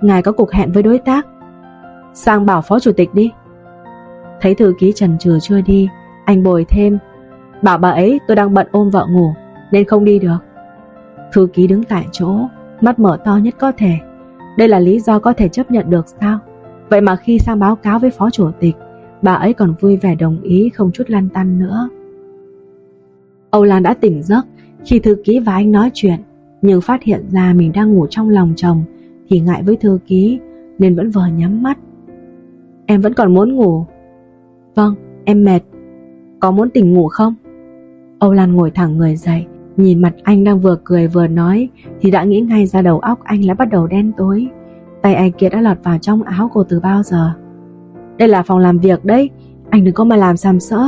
Ngài có cuộc hẹn với đối tác. Sang bảo phó chủ tịch đi. Thấy thư ký trần trừ chưa đi, Anh bồi thêm. Bảo bà ấy, tôi đang bận ôm vợ ngủ, Nên không đi được. Thư ký đứng tại chỗ, Mắt mở to nhất có thể. Đây là lý do có thể chấp nhận được sao? Vậy mà khi sang báo cáo với phó chủ tịch, Bà ấy còn vui vẻ đồng ý Không chút lăn tăn nữa. Âu Lan đã tỉnh giấc Khi thư ký và anh nói chuyện, Nhưng phát hiện ra mình đang ngủ trong lòng chồng thì ngại với thư ký, Nên vẫn vờ nhắm mắt. Em vẫn còn muốn ngủ. Vâng em mệt. Có muốn tỉnh ngủ không? Âu Lan ngồi thẳng người dậy, Nhìn mặt anh đang vừa cười vừa nói, Thì đã nghĩ ngay ra đầu óc anh đã bắt đầu đen tối. Tay anh kia đã lọt vào trong áo cô từ bao giờ. Đây là phòng làm việc đấy, Anh đừng có mà làm sàm sỡ.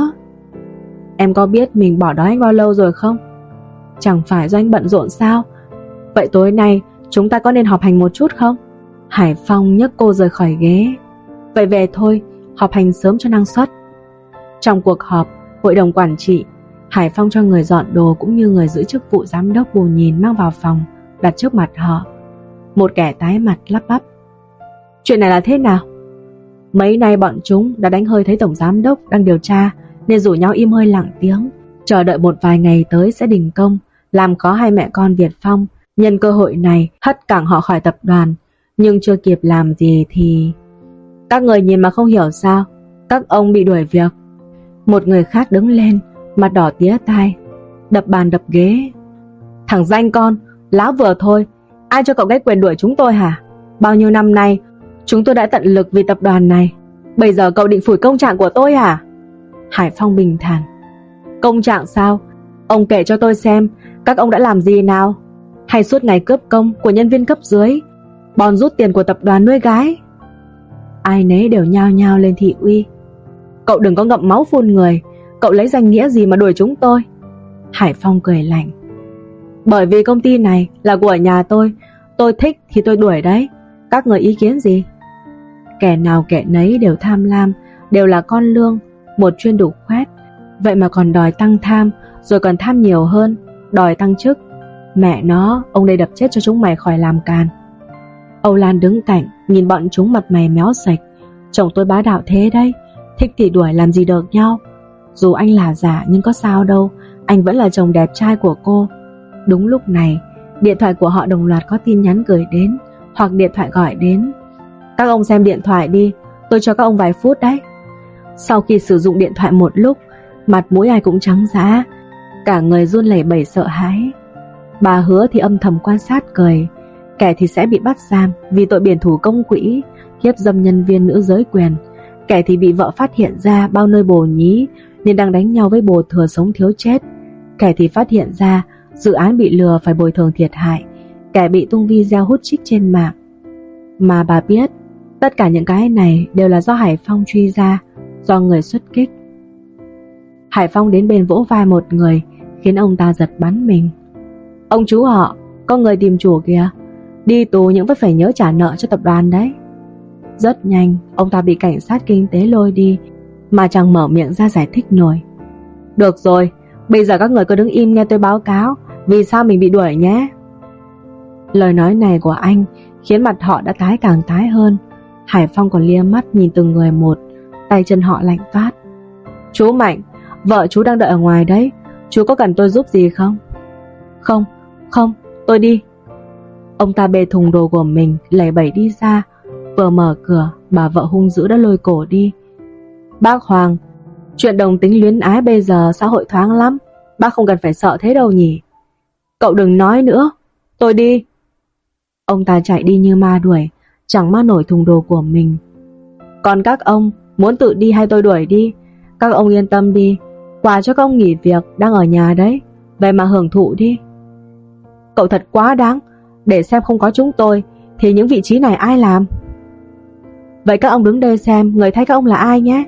Em có biết mình bỏ đói anh bao lâu rồi không? Chẳng phải do anh bận rộn sao? Vậy tối nay Chúng ta có nên họp hành một chút không Hải Phong nhấc cô rời khỏi ghế Vậy về thôi Họp hành sớm cho năng suất Trong cuộc họp Hội đồng quản trị Hải Phong cho người dọn đồ cũng như người giữ chức vụ giám đốc bù nhìn mang vào phòng, đặt trước mặt họ. Một kẻ tái mặt lắp bắp. Chuyện này là thế nào? Mấy nay bọn chúng đã đánh hơi thấy tổng giám đốc đang điều tra nên rủ nhau im hơi lặng tiếng, chờ đợi một vài ngày tới sẽ đình công, làm có hai mẹ con Việt Phong. Nhân cơ hội này hất cẳng họ khỏi tập đoàn, nhưng chưa kịp làm gì thì... Các người nhìn mà không hiểu sao, các ông bị đuổi việc. Một người khác đứng lên, Mặt đỏ tía tai Đập bàn đập ghế. Thằng danh con, láo vừa thôi Ai cho cậu cái quyền đuổi chúng tôi hả? Bao nhiêu năm nay Chúng tôi đã tận lực vì tập đoàn này. Bây giờ cậu định phủi công trạng của tôi hả? Hải Phong bình thản. Công trạng sao? Ông kể cho tôi xem Các ông đã làm gì nào? Hay suốt ngày cướp công của nhân viên cấp dưới, Bòn rút tiền của tập đoàn nuôi gái. Ai nấy đều nhao nhao lên thị uy. Cậu đừng có ngậm máu phun người, Cậu lấy danh nghĩa gì mà đuổi chúng tôi? Hải Phong cười lạnh. Bởi vì công ty này là của nhà tôi Tôi thích thì tôi đuổi đấy. Các người ý kiến gì? Kẻ nào kẻ nấy đều tham lam, Đều là con lương, Một chuyên đủ khoét. Vậy mà còn đòi tăng tham, Rồi còn tham nhiều hơn, Đòi tăng chức. Mẹ nó, Ông đây đập chết cho chúng mày khỏi làm càn. Âu Lan đứng cạnh, Nhìn bọn chúng mặt mày méo sạch. Chồng tôi bá đạo thế đấy, Thích thì đuổi làm gì được nhau. Dù anh là giả nhưng có sao đâu, Anh vẫn là chồng đẹp trai của cô. Đúng lúc này, Điện thoại của họ đồng loạt có tin nhắn gửi đến, Hoặc điện thoại gọi đến. Các ông xem điện thoại đi, Tôi cho các ông vài phút đấy. Sau khi sử dụng điện thoại một lúc, Mặt mũi ai cũng trắng giá. Cả người run lẩy bẩy sợ hãi. Bà hứa thì âm thầm quan sát cười Kẻ thì sẽ bị bắt giam Vì tội biển thủ công quỹ Hiếp dâm nhân viên nữ giới quyền Kẻ thì bị vợ phát hiện ra bao nơi bồ nhí nên đang đánh nhau với bồ thừa sống thiếu chết. Kẻ thì phát hiện ra dự án bị lừa phải bồi thường thiệt hại, kẻ bị tung video hút chích trên mạng. Mà bà biết, tất cả những cái này đều là do Hải Phong truy ra, do người xuất kích. Hải Phong đến bên vỗ vai một người, khiến ông ta giật bắn mình. Ông chú họ, có người tìm chủ kìa, đi tù những vẫn phải nhớ trả nợ cho tập đoàn đấy. Rất nhanh, ông ta bị cảnh sát kinh tế lôi đi mà chẳng mở miệng ra giải thích nổi. Được rồi, Bây giờ các người cứ đứng im nghe tôi báo cáo Vì sao mình bị đuổi nhé? Lời nói này của anh Khiến mặt họ đã tái càng tái hơn. Hải Phong còn lia mắt nhìn từng người một Tay chân họ lạnh toát. Chú Mạnh Vợ chú đang đợi ở ngoài đấy Chú có cần tôi giúp gì không? Không, không, tôi đi. Ông ta bê thùng đồ của mình Lẩy bẩy đi ra Vừa mở cửa bà vợ hung dữ đã lôi cổ đi. Bác Hoàng Chuyện đồng tính luyến ái bây giờ xã hội thoáng lắm Bác không cần phải sợ thế đâu nhỉ? Cậu đừng nói nữa Tôi đi. Ông ta chạy đi như ma đuổi Chẳng ma nổi thùng đồ của mình. Còn các ông muốn tự đi hay tôi đuổi đi? Các ông yên tâm đi Quà cho các ông nghỉ việc đang ở nhà đấy. Về mà hưởng thụ đi. Cậu thật quá đáng. Để xem không có chúng tôi, Thì những vị trí này ai làm? Vậy các ông đứng đây xem, Người thay các ông là ai nhé.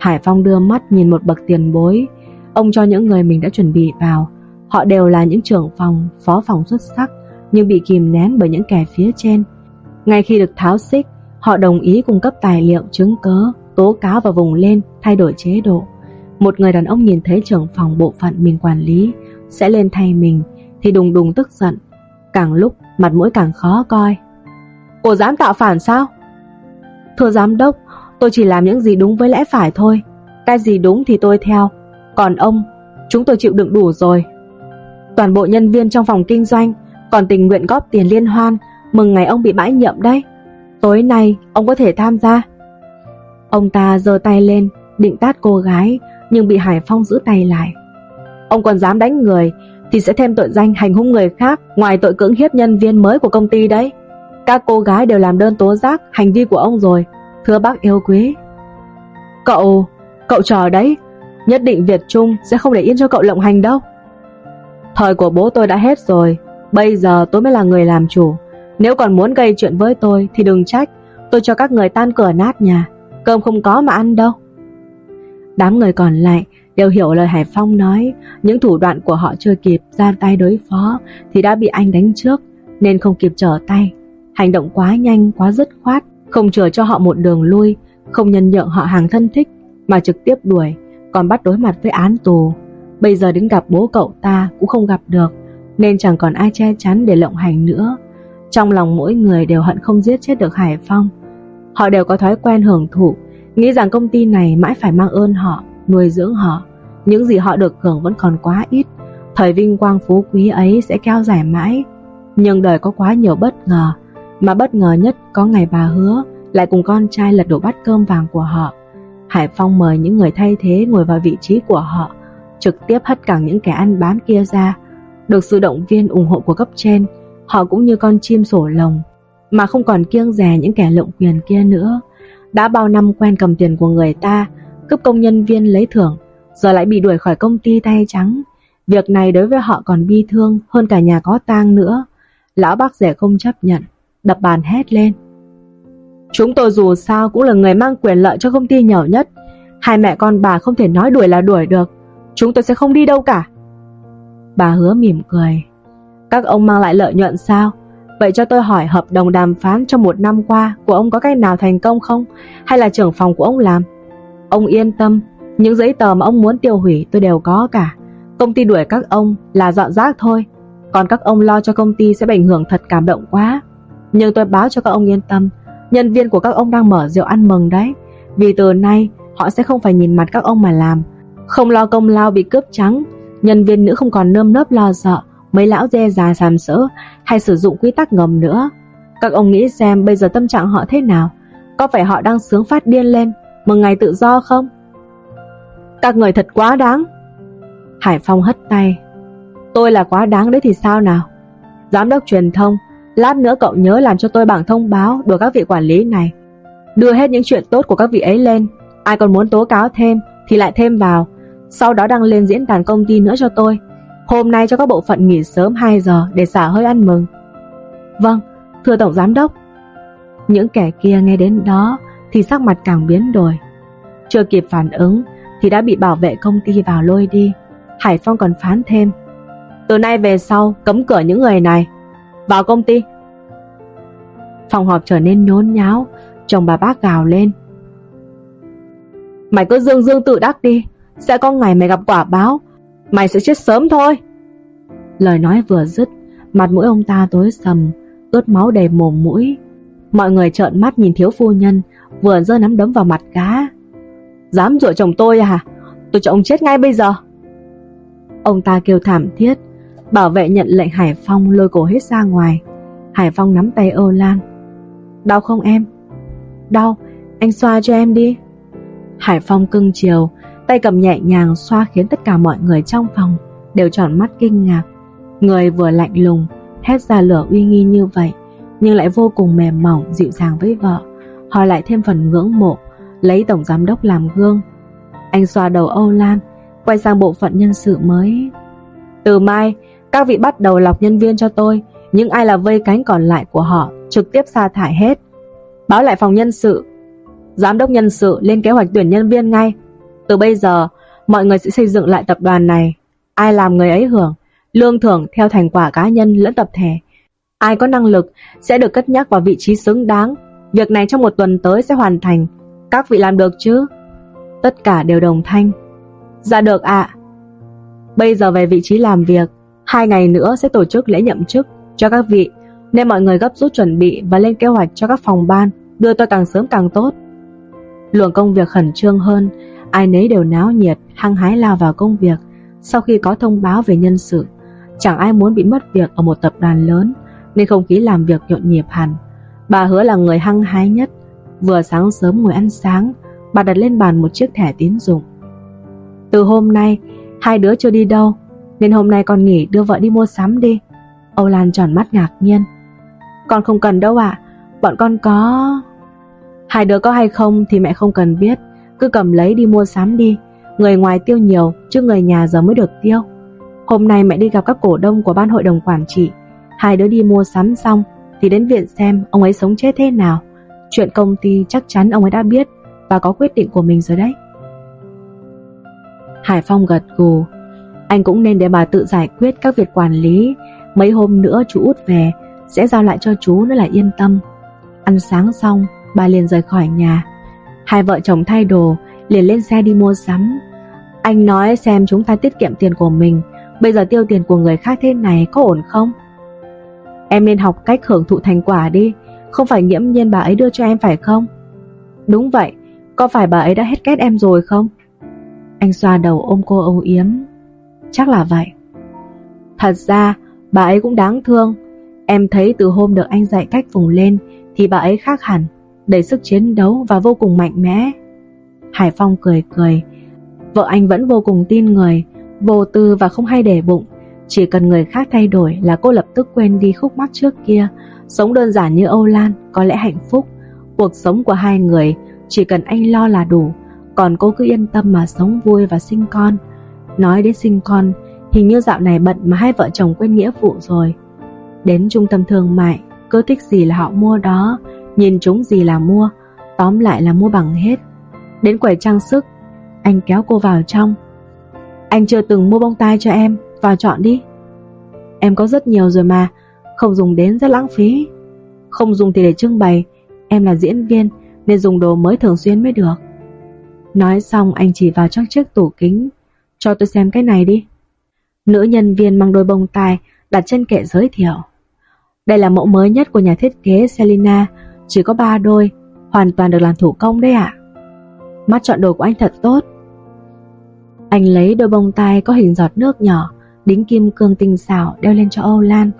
Hải Phong đưa mắt nhìn một bậc tiền bối. Ông cho những người mình đã chuẩn bị vào. Họ đều là những trưởng phòng, Phó phòng xuất sắc, Nhưng bị kìm nén bởi những kẻ phía trên. Ngay khi được tháo xích, Họ đồng ý cung cấp tài liệu, chứng cớ Tố cáo và vùng lên, thay đổi chế độ. Một người đàn ông nhìn thấy trưởng phòng bộ phận mình quản lý, Sẽ lên thay mình. Thì đùng đùng tức giận. Càng lúc mặt mũi càng khó coi. Cô dám tạo phản sao? Thưa giám đốc Tôi chỉ làm những gì đúng với lẽ phải thôi. Cái gì đúng thì tôi theo. Còn ông, chúng tôi chịu đựng đủ rồi. Toàn bộ nhân viên trong phòng kinh doanh Còn tình nguyện góp tiền liên hoan Mừng ngày ông bị bãi nhiệm đấy. Tối nay ông có thể tham gia. Ông ta giơ tay lên Định tát cô gái Nhưng bị Hải Phong giữ tay lại. Ông còn dám đánh người thì sẽ thêm tội danh hành hung người khác Ngoài tội cưỡng hiếp nhân viên mới của công ty đấy. Các cô gái đều làm đơn tố giác Hành vi của ông rồi. Thưa bác yêu quý. Cậu, cậu chờ đấy. Nhất định Việt Trung sẽ không để yên cho cậu lộng hành đâu. Thời của bố tôi đã hết rồi. Bây giờ tôi mới là người làm chủ. Nếu còn muốn gây chuyện với tôi Thì đừng trách. Tôi cho các người tan cửa nát nhà. Cơm không có mà ăn đâu. Đám người còn lại đều hiểu lời Hải Phong nói Những thủ đoạn của họ chưa kịp ra tay đối phó Thì đã bị anh đánh trước Nên không kịp trở tay. Hành động quá nhanh, quá dứt khoát không chờ cho họ một đường lui Không nhân nhượng họ hàng thân thích Mà trực tiếp đuổi Còn bắt đối mặt với án tù. Bây giờ đến gặp bố cậu ta cũng không gặp được Nên chẳng còn ai che chắn để lộng hành nữa. Trong lòng mỗi người đều hận không giết chết được Hải Phong. Họ đều có thói quen hưởng thụ Nghĩ rằng công ty này mãi phải mang ơn họ. Nuôi dưỡng họ Những gì họ được hưởng vẫn còn quá ít Thời vinh quang phú quý ấy sẽ kéo dài mãi Nhưng đời có quá nhiều bất ngờ mà bất ngờ nhất có ngày bà hứa lại cùng con trai lật đổ bát cơm vàng của họ. Hải Phong mời những người thay thế ngồi vào vị trí của họ, trực tiếp hất cẳng những kẻ ăn bám kia ra. Được sự động viên ủng hộ của cấp trên, họ cũng như con chim sổ lồng, mà không còn kiêng dè những kẻ lộng quyền kia nữa. Đã bao năm quen cầm tiền của người ta, cấp công nhân viên lấy thưởng, giờ lại bị đuổi khỏi công ty tay trắng. Việc này đối với họ còn bi thương hơn cả nhà có tang nữa. Lão bác rể không chấp nhận, đập bàn hét lên. Chúng tôi dù sao cũng là người mang quyền lợi cho công ty nhỏ nhất. Hai mẹ con bà không thể nói đuổi là đuổi được. Chúng tôi sẽ không đi đâu cả. Bà hứa mỉm cười. Các ông mang lại lợi nhuận sao? Vậy cho tôi hỏi hợp đồng đàm phán trong một năm qua của ông có cách nào thành công không? Hay là trưởng phòng của ông làm? Ông yên tâm, những giấy tờ mà ông muốn tiêu hủy tôi đều có cả. Công ty đuổi các ông là dọn rác thôi. Còn các ông lo cho công ty sẽ bị ảnh hưởng thật cảm động quá. Nhưng tôi báo cho các ông yên tâm. Nhân viên của các ông đang mở rượu ăn mừng đấy. Vì từ nay họ sẽ không phải nhìn mặt các ông mà làm. Không lo công lao bị cướp trắng. Nhân viên nữ không còn nơm nớp lo sợ Mấy lão dê già sàm sỡ Hay sử dụng quy tắc ngầm nữa. Các ông nghĩ xem bây giờ tâm trạng họ thế nào? Có phải họ đang sướng phát điên lên? Một ngày tự do không? Các người thật quá đáng. Hải Phong hất tay. Tôi là quá đáng đấy thì sao nào? Giám đốc truyền thông Lát nữa cậu nhớ làm cho tôi bảng thông báo Đuổi các vị quản lý này. Đưa hết những chuyện tốt của các vị ấy lên. Ai còn muốn tố cáo thêm Thì lại thêm vào. Sau đó đăng lên diễn đàn công ty nữa cho tôi. Hôm nay cho các bộ phận nghỉ sớm 2 giờ Để xả hơi ăn mừng. Vâng, thưa Tổng Giám Đốc. Những kẻ kia nghe đến đó thì sắc mặt càng biến đổi. Chưa kịp phản ứng Thì đã bị bảo vệ công ty vào lôi đi. Hải Phong còn phán thêm, Từ nay về sau, cấm cửa những người này. Vào công ty. Phòng họp trở nên nhốn nháo, Chồng bà bác gào lên, Mày cứ dương dương tự đắc đi, Sẽ có ngày mày gặp quả báo, Mày sẽ chết sớm thôi. Lời nói vừa dứt, Mặt mũi ông ta tối sầm, Ướt máu đầy mồm mũi. Mọi người trợn mắt nhìn thiếu phu nhân Vừa giơ nắm đấm vào mặt gã Dám dội chồng tôi à Tôi cho ông chết ngay bây giờ. Ông ta kêu thảm thiết Bảo vệ nhận lệnh Hải Phong lôi cổ hết ra ngoài. Hải Phong nắm tay Âu Lan. Đau không em? Đau, anh xoa cho em đi. Hải Phong cưng chiều Tay cầm nhẹ nhàng xoa khiến tất cả mọi người trong phòng Đều tròn mắt kinh ngạc. Người vừa lạnh lùng Hét ra lửa uy nghi như vậy Nhưng lại vô cùng mềm mỏng dịu dàng với vợ. Họ lại thêm phần ngưỡng mộ, Lấy tổng giám đốc làm gương. Anh xoa đầu Âu Lan, Quay sang bộ phận nhân sự mới. Từ mai, Các vị bắt đầu lọc nhân viên cho tôi, Những ai là vây cánh còn lại của họ Trực tiếp sa thải hết. Báo lại phòng nhân sự. Giám đốc nhân sự lên kế hoạch tuyển nhân viên ngay. Từ bây giờ, Mọi người sẽ xây dựng lại tập đoàn này. Ai làm người ấy hưởng, Lương thưởng theo thành quả cá nhân lẫn tập thể. Ai có năng lực sẽ được cất nhắc vào vị trí xứng đáng. Việc này trong một tuần tới sẽ hoàn thành. Các vị làm được chứ? Tất cả đều đồng thanh. Dạ được ạ. Bây giờ về vị trí làm việc. Hai ngày nữa sẽ tổ chức lễ nhậm chức cho các vị, Nên mọi người gấp rút chuẩn bị Và lên kế hoạch cho các phòng ban, Đưa tôi càng sớm càng tốt. Luồng công việc khẩn trương hơn, Ai nấy đều náo nhiệt, Hăng hái lao vào công việc. Sau khi có thông báo về nhân sự, Chẳng ai muốn bị mất việc ở một tập đoàn lớn, Nên không khí làm việc nhộn nhịp hẳn. Bà hứa là người hăng hái nhất. Vừa sáng sớm ngồi ăn sáng, Bà đặt lên bàn một chiếc thẻ tín dụng. Từ hôm nay, Hai đứa chưa đi đâu, Nên hôm nay con nghỉ đưa vợ đi mua sắm đi. Âu Lan tròn mắt ngạc nhiên. Con không cần đâu ạ, Bọn con có... Hai đứa có hay không thì mẹ không cần biết. Cứ cầm lấy đi mua sắm đi. Người ngoài tiêu nhiều, chứ người nhà giờ mới được tiêu. Hôm nay mẹ đi gặp các cổ đông của ban hội đồng quản trị. Hai đứa đi mua sắm xong thì đến viện xem ông ấy sống chết thế nào. Chuyện công ty chắc chắn ông ấy đã biết Và có quyết định của mình rồi đấy. Hải Phong gật gù. Anh cũng nên để bà tự giải quyết các việc quản lý. Mấy hôm nữa chú út về, Sẽ giao lại cho chú nữa là yên tâm. Ăn sáng xong, Bà liền rời khỏi nhà. Hai vợ chồng thay đồ, Liền lên xe đi mua sắm. Anh nói xem chúng ta tiết kiệm tiền của mình, Bây giờ tiêu tiền của người khác thế này có ổn không? Em nên học cách hưởng thụ thành quả đi, Không phải nghiễm nhiên bà ấy đưa cho em phải không? Đúng vậy, Có phải bà ấy đã hết ghét em rồi không? Anh xoa đầu ôm cô âu yếm. Chắc là vậy. Thật ra, bà ấy cũng đáng thương. Em thấy từ hôm được anh dạy cách vùng lên Thì bà ấy khác hẳn, Đầy sức chiến đấu và vô cùng mạnh mẽ. Hải Phong cười cười. Vợ anh vẫn vô cùng tin người, Vô tư và không hay để bụng. Chỉ cần người khác thay đổi là cô lập tức quên đi khúc mắc trước kia. Sống đơn giản như Âu Lan, Có lẽ hạnh phúc. Cuộc sống của hai người, Chỉ cần anh lo là đủ. Còn cô cứ yên tâm mà sống vui và sinh con. Nói đến sinh con, Hình như dạo này bận mà hai vợ chồng quên nghĩa vụ rồi. Đến trung tâm thương mại, Cứ thích gì là họ mua đó, Nhìn chúng gì là mua, Tóm lại là mua bằng hết. Đến quầy trang sức, Anh kéo cô vào trong. Anh chưa từng mua bông tai cho em. Vào chọn đi. Em có rất nhiều rồi mà Không dùng đến rất lãng phí. Không dùng thì để trưng bày Em là diễn viên nên dùng đồ mới thường xuyên mới được. Nói xong anh chỉ vào trong chiếc tủ kính Cho tôi xem cái này đi. Nữ nhân viên mang đôi bông tai Đặt trên kệ giới thiệu. Đây là mẫu mới nhất của nhà thiết kế Selina Chỉ có 3 đôi Hoàn toàn được làm thủ công đấy ạ. Mắt chọn đồ của anh thật tốt. Anh lấy đôi bông tai có hình giọt nước nhỏ, đính kim cương tinh xảo đeo lên cho Âu Lan.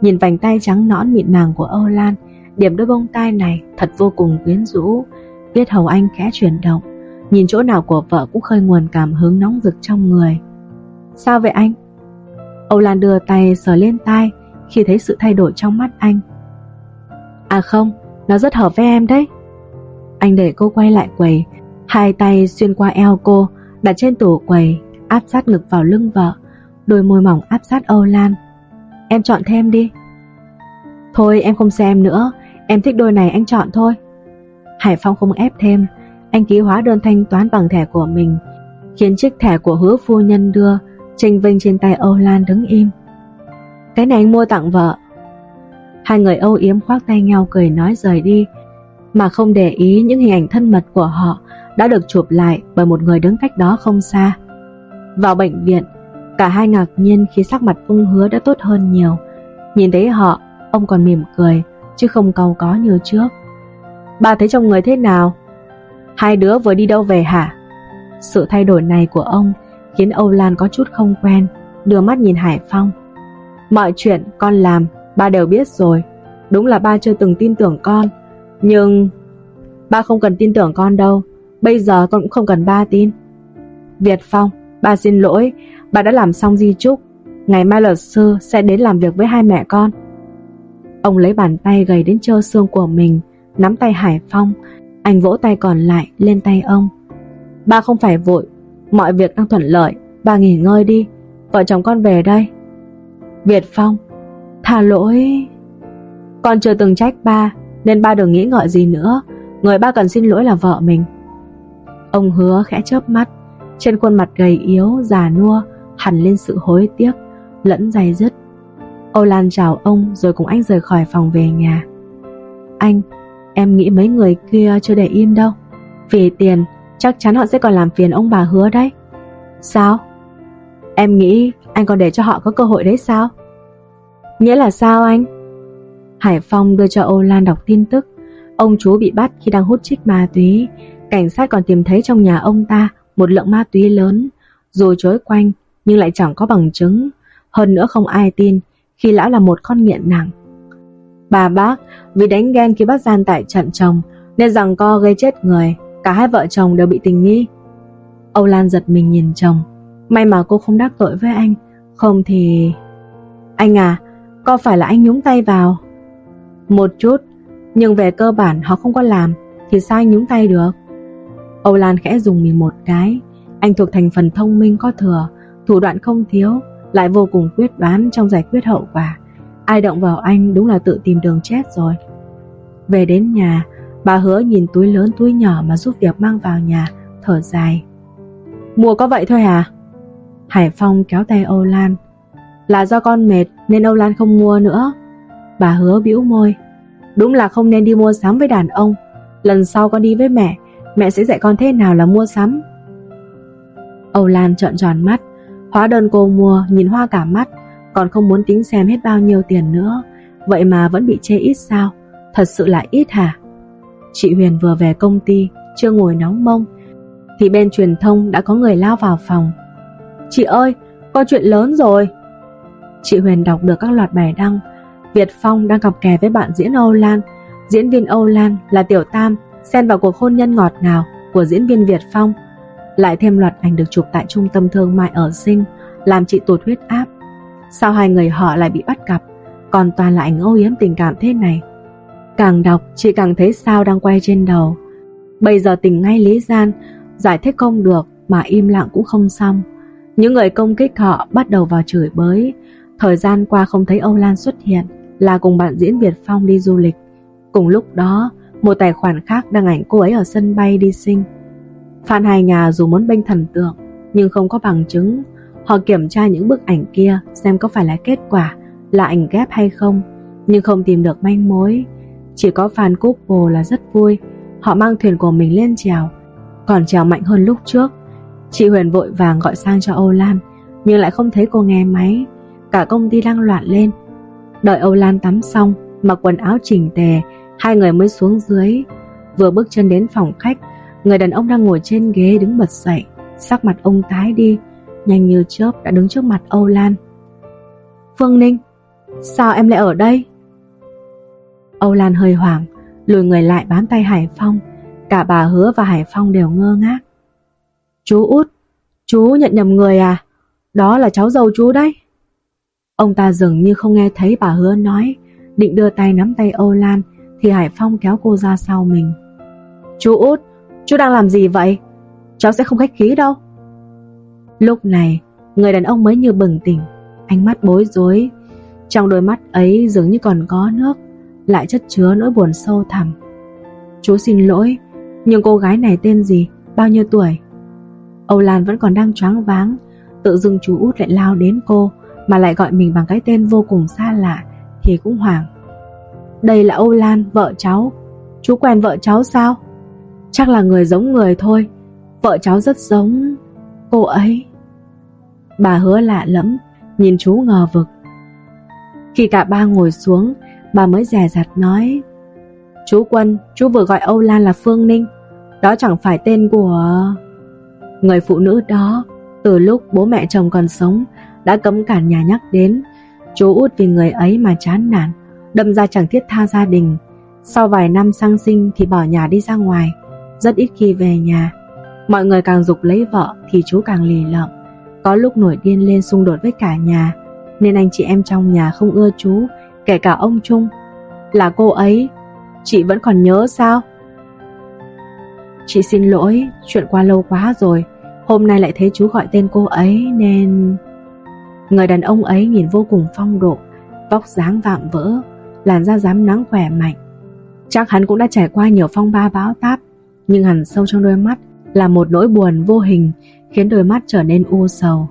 Nhìn vành tay trắng nõn mịn màng của Âu Lan, điểm đôi bông tai này thật vô cùng quyến rũ. Biết hầu anh khẽ chuyển động, nhìn chỗ nào của vợ cũng khơi nguồn cảm hứng nóng rực trong người. Sao vậy anh? Âu Lan đưa tay sờ lên tai khi thấy sự thay đổi trong mắt anh. À không, nó rất hợp với em đấy. Anh để cô quay lại quầy, hai tay xuyên qua eo cô, đặt trên tủ quầy, áp sát ngực vào lưng vợ, đôi môi mỏng áp sát Âu Lan. Em chọn thêm đi. Thôi em không xem nữa, em thích đôi này anh chọn thôi. Hải Phong không ép thêm, anh ký hóa đơn thanh toán bằng thẻ của mình, khiến chiếc thẻ của hứa phu nhân đưa, tranh vinh trên tay Âu Lan đứng im. Cái này anh mua tặng vợ. Hai người âu yếm khoác tay nhau cười nói rời đi, mà không để ý những hình ảnh thân mật của họ đã được chụp lại bởi một người đứng cách đó không xa. Vào bệnh viện, Cả hai ngạc nhiên khi sắc mặt ung hứa đã tốt hơn nhiều. Nhìn thấy họ, Ông còn mỉm cười, Chứ không cầu có như trước. Bà thấy trong người thế nào? Hai đứa vừa đi đâu về hả? Sự thay đổi này của ông Khiến Âu Lan có chút không quen, Đưa mắt nhìn Hải Phong. Mọi chuyện con làm, Ba đều biết rồi. Đúng là ba chưa từng tin tưởng con. Nhưng Ba không cần tin tưởng con đâu. Bây giờ con cũng không cần ba tin. Việt Phong, Ba xin lỗi. Ba đã làm xong di chúc, Ngày mai luật sư sẽ đến làm việc với hai mẹ con. Ông lấy bàn tay gầy đến trơ xương của mình Nắm tay Hải Phong. Anh vỗ tay còn lại lên tay ông. Ba không phải vội Mọi việc đang thuận lợi. Ba nghỉ ngơi đi Vợ chồng con về đây. Việt Phong Thả lỗi. Con chưa từng trách ba Nên ba đừng nghĩ ngợi gì nữa. Người ba cần xin lỗi là vợ mình. Ông hứa khẽ chớp mắt Trên khuôn mặt gầy yếu, già nua Hẳn lên sự hối tiếc, Lẫn dày dứt. Âu Lan chào ông rồi cùng anh rời khỏi phòng về nhà. Anh, Em nghĩ mấy người kia chưa để im đâu. Vì tiền, Chắc chắn họ sẽ còn làm phiền ông bà hứa đấy. Sao? Em nghĩ anh còn để cho họ có cơ hội đấy sao? Nghĩa là sao anh? Hải Phong đưa cho Âu Lan đọc tin tức. Ông chú bị bắt khi đang hút trích ma túy. Cảnh sát còn tìm thấy trong nhà ông ta Một lượng ma túy lớn. Dù chối quanh nhưng lại chẳng có bằng chứng. Hơn nữa không ai tin, Khi lão là một con nghiện nặng. Bà bác, vì đánh ghen khi bắt gian tại trận chồng, Nên rằng co gây chết người, Cả hai vợ chồng đều bị tình nghi. Âu Lan giật mình nhìn chồng. May mà cô không đắc tội với anh, Không thì... Anh à Có phải là anh nhúng tay vào? Một chút, Nhưng về cơ bản họ không có làm, Thì sao anh nhúng tay được? Âu Lan khẽ dùng mình một cái. Anh thuộc thành phần thông minh có thừa Thủ đoạn không thiếu, Lại vô cùng quyết đoán trong giải quyết hậu quả. Ai động vào anh đúng là tự tìm đường chết rồi. Về đến nhà, Bà hứa nhìn túi lớn túi nhỏ mà giúp việc mang vào nhà, Thở dài. Mua có vậy thôi à Hải Phong kéo tay Âu Lan. Là do con mệt nên Âu Lan không mua nữa. Bà hứa bĩu môi. Đúng là không nên đi mua sắm với đàn ông. Lần sau con đi với mẹ Mẹ sẽ dạy con thế nào là mua sắm? Âu Lan trợn tròn mắt. Hóa đơn cô mua, nhìn hoa cả mắt, Còn không muốn tính xem hết bao nhiêu tiền nữa. Vậy mà vẫn bị chê ít sao? Thật sự là ít hả? Chị Huyền vừa về công ty, Chưa ngồi nóng mông, Thì bên truyền thông đã có người lao vào phòng. Chị ơi, có chuyện lớn rồi. Chị Huyền đọc được các loạt bài đăng. Việt Phong đang cặp kè với bạn diễn Âu Lan. Diễn viên Âu Lan là Tiểu Tam, Xen vào cuộc hôn nhân ngọt ngào Của diễn viên Việt Phong. Lại thêm loạt ảnh được chụp tại trung tâm thương mại ở Sinh Làm chị tụt huyết áp. Sao hai người họ lại bị bắt gặp, Còn toàn là ảnh âu yếm tình cảm thế này. Càng đọc chị càng thấy sao đang quay trên đầu. Bây giờ tình ngay lý gian Giải thích không được Mà im lặng cũng không xong. Những người công kích họ bắt đầu vào chửi bới. Thời gian qua không thấy Âu Lan xuất hiện Là cùng bạn diễn Việt Phong đi du lịch. Cùng lúc đó Một tài khoản khác đăng ảnh cô ấy ở sân bay đi sinh Phan Hai Nhà dù muốn bênh thần tượng Nhưng không có bằng chứng. Họ kiểm tra những bức ảnh kia Xem có phải là kết quả Là ảnh ghép hay không Nhưng không tìm được manh mối. Chỉ có Phan Cúc Bồ là rất vui. Họ mang thuyền của mình lên trèo, Còn trèo mạnh hơn lúc trước. Chị Huyền vội vàng gọi sang cho Âu Lan Nhưng lại không thấy cô nghe máy. Cả công ty đang loạn lên. Đợi Âu Lan tắm xong Mặc quần áo chỉnh tề Hai người mới xuống dưới. Vừa bước chân đến phòng khách Người đàn ông đang ngồi trên ghế đứng bật dậy Sắc mặt ông tái đi Nhanh như chớp đã đứng trước mặt Âu Lan Phương Ninh Sao em lại ở đây Âu Lan hơi hoảng, lùi người lại bám tay Hải Phong. Cả bà Hứa và Hải Phong đều ngơ ngác. Chú út, chú nhận nhầm người à? Đó là cháu dâu chú đấy. Ông ta dường như không nghe thấy bà Hứa nói, định đưa tay nắm tay Âu Lan, thì Hải Phong kéo cô ra sau mình. Chú út, chú đang làm gì vậy? Cháu sẽ không khách khí đâu. Lúc này, người đàn ông mới như bừng tỉnh, ánh mắt bối rối. Trong đôi mắt ấy dường như còn có nước lại chất chứa nỗi buồn sâu thẳm. Chú xin lỗi, nhưng cô gái này tên gì, bao nhiêu tuổi? Âu Lan vẫn còn đang choáng váng, tự dưng chú út lại lao đến cô mà lại gọi mình bằng cái tên vô cùng xa lạ thì cũng hoảng. Đây là Âu Lan, vợ cháu. Chú quen vợ cháu sao? Chắc là người giống người thôi. Vợ cháu rất giống cô ấy. Bà hứa lạ lẫm Nhìn chú ngờ vực. Khi cả ba ngồi xuống Bà mới dè dặt nói Chú Quân, chú vừa gọi Âu Lan là Phương Ninh. Đó chẳng phải tên của... Người phụ nữ đó. Từ lúc bố mẹ chồng còn sống Đã cấm cản nhà nhắc đến. Chú út vì người ấy mà chán nản Đâm ra chẳng thiết tha gia đình. Sau vài năm sang sinh thì bỏ nhà đi ra ngoài. Rất ít khi về nhà. Mọi người càng dục lấy vợ Thì chú càng lì lợm. Có lúc nổi điên lên xung đột với cả nhà, Nên anh chị em trong nhà không ưa chú, Kể cả ông Trung. Là cô ấy, Chị vẫn còn nhớ sao? Chị xin lỗi, Chuyện qua lâu quá rồi. Hôm nay lại thấy chú gọi tên cô ấy nên Người đàn ông ấy nhìn vô cùng phong độ, Vóc dáng vạm vỡ, Làn da dám nắng khỏe mạnh. Chắc hắn cũng đã trải qua nhiều phong ba báo táp. Nhưng hẳn sâu trong đôi mắt Là một nỗi buồn vô hình, Khiến đôi mắt trở nên u sầu.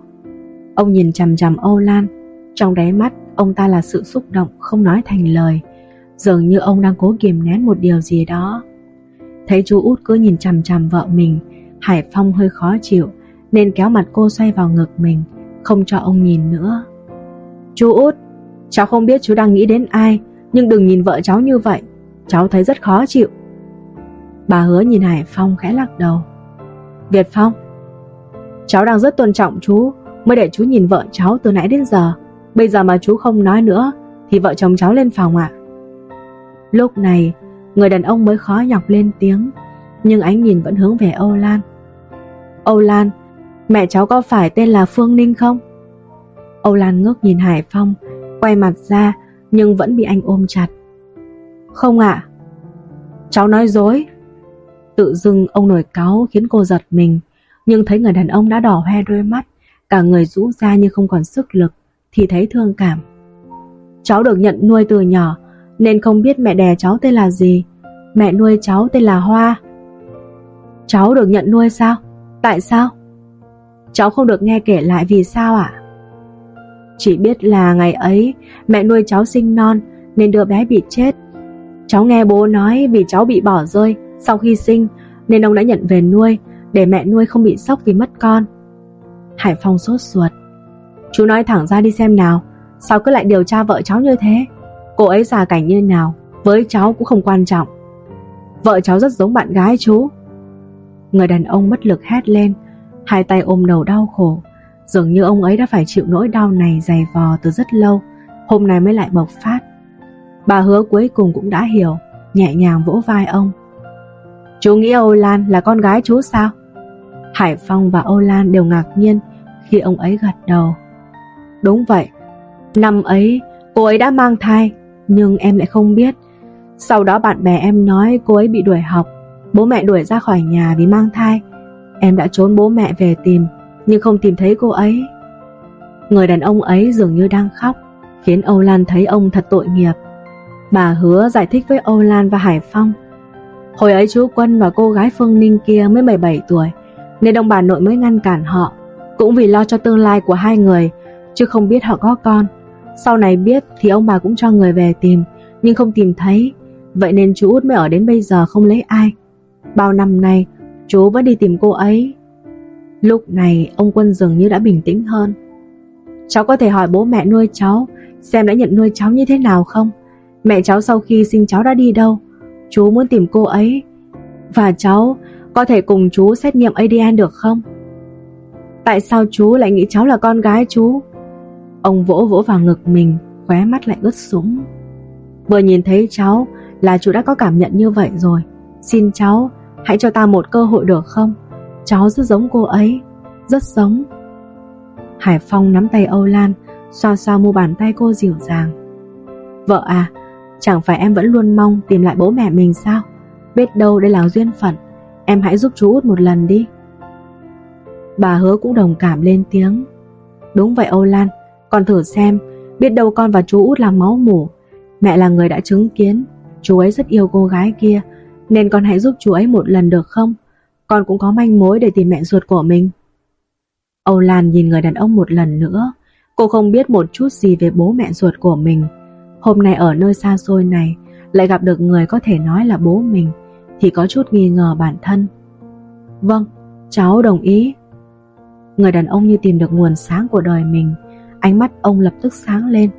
Ông nhìn chằm chằm Âu Lan, Trong đáy mắt ông ta là sự xúc động Không nói thành lời, Dường như ông đang cố kiềm nén một điều gì đó. Thấy chú út cứ nhìn chằm chằm vợ mình, Hải Phong hơi khó chịu, Nên kéo mặt cô xoay vào ngực mình, Không cho ông nhìn nữa. Chú út, Cháu không biết chú đang nghĩ đến ai, Nhưng đừng nhìn vợ cháu như vậy, Cháu thấy rất khó chịu. Bà hứa nhìn Hải Phong khẽ lắc đầu. Việt Phong, Cháu đang rất tôn trọng chú, Mới để chú nhìn vợ cháu từ nãy đến giờ. Bây giờ mà chú không nói nữa, Thì vợ chồng cháu lên phòng ạ. Lúc này, Người đàn ông mới khó nhọc lên tiếng, Nhưng ánh nhìn vẫn hướng về Âu Lan. Âu Lan, Mẹ cháu có phải tên là Phương Ninh không? Âu Lan ngước nhìn Hải Phong, Quay mặt ra, Nhưng vẫn bị anh ôm chặt. Không ạ. Cháu nói dối. Tự dưng ông nổi cáo khiến cô giật mình Nhưng thấy người đàn ông đã đỏ hoe đôi mắt, Cả người rũ ra như không còn sức lực, Thì thấy thương cảm Cháu được nhận nuôi từ nhỏ, Nên không biết mẹ đẻ cháu tên là gì Mẹ nuôi cháu tên là Hoa Cháu được nhận nuôi sao? Tại sao? Cháu không được nghe kể lại vì sao ạ? Chỉ biết là ngày ấy, mẹ nuôi cháu sinh non, nên đứa bé bị chết. Cháu nghe bố nói vì cháu bị bỏ rơi sau khi sinh nên ông đã nhận về nuôi để mẹ nuôi không bị sốc vì mất con. Hải Phong sốt ruột. Chú nói thẳng ra đi xem nào, sao cứ lại điều tra vợ cháu như thế? Cô ấy già cảnh như nào, với cháu cũng không quan trọng. Vợ cháu rất giống bạn gái chú. Người đàn ông bất lực hét lên, hai tay ôm đầu đau khổ. Dường như ông ấy đã phải chịu nỗi đau này dày vò từ rất lâu, hôm nay mới lại bộc phát. Bà hứa cuối cùng cũng đã hiểu, nhẹ nhàng vỗ vai ông. Chú nghĩ Âu Lan là con gái chú sao? Hải Phong và Âu Lan đều ngạc nhiên khi ông ấy gật đầu. Đúng vậy, năm ấy cô ấy đã mang thai, nhưng em lại không biết. Sau đó bạn bè em nói cô ấy bị đuổi học, bố mẹ đuổi ra khỏi nhà vì mang thai. Em đã trốn bố mẹ về tìm, nhưng không tìm thấy cô ấy. Người đàn ông ấy dường như đang khóc, khiến Âu Lan thấy ông thật tội nghiệp. Bà hứa giải thích với Âu Lan và Hải Phong. Hồi ấy chú Quân và cô gái Phương Ninh kia mới 17 tuổi, nên ông bà nội mới ngăn cản họ, cũng vì lo cho tương lai của hai người, chứ không biết họ có con. Sau này biết thì ông bà cũng cho người về tìm, nhưng không tìm thấy, vậy nên chú út mới ở đến bây giờ không lấy ai. Bao năm nay, chú vẫn đi tìm cô ấy. Lúc này, ông Quân dường như đã bình tĩnh hơn. Cháu có thể hỏi bố mẹ nuôi cháu, xem đã nhận nuôi cháu như thế nào không? Mẹ cháu sau khi sinh cháu đã đi đâu? Chú muốn tìm cô ấy. Và cháu có thể cùng chú xét nghiệm ADN được không? Tại sao chú lại nghĩ cháu là con gái chú? Ông vỗ vỗ vào ngực mình, khóe mắt lại ướt sũng. Vừa nhìn thấy cháu là chú đã có cảm nhận như vậy rồi. Xin cháu, hãy cho ta một cơ hội được không? Cháu rất giống cô ấy, rất giống. Hải Phong nắm tay Âu Lan, xoa xoa mu bàn tay cô dịu dàng. Vợ à, chẳng phải em vẫn luôn mong tìm lại bố mẹ mình sao? Biết đâu đây là duyên phận, em hãy giúp chú út một lần đi. Bà hứa cũng đồng cảm lên tiếng. Đúng vậy Âu Lan, con thử xem, biết đâu con và chú út là máu mủ. Mẹ là người đã chứng kiến, chú ấy rất yêu cô gái kia, nên con hãy giúp chú ấy một lần được không? Con cũng có manh mối để tìm mẹ ruột của mình. Âu Lan nhìn người đàn ông một lần nữa, cô không biết một chút gì về bố mẹ ruột của mình. Hôm nay ở nơi xa xôi này, lại gặp được người có thể nói là bố mình, thì có chút nghi ngờ bản thân. Vâng, cháu đồng ý. Người đàn ông như tìm được nguồn sáng của đời mình Ánh mắt ông lập tức sáng lên.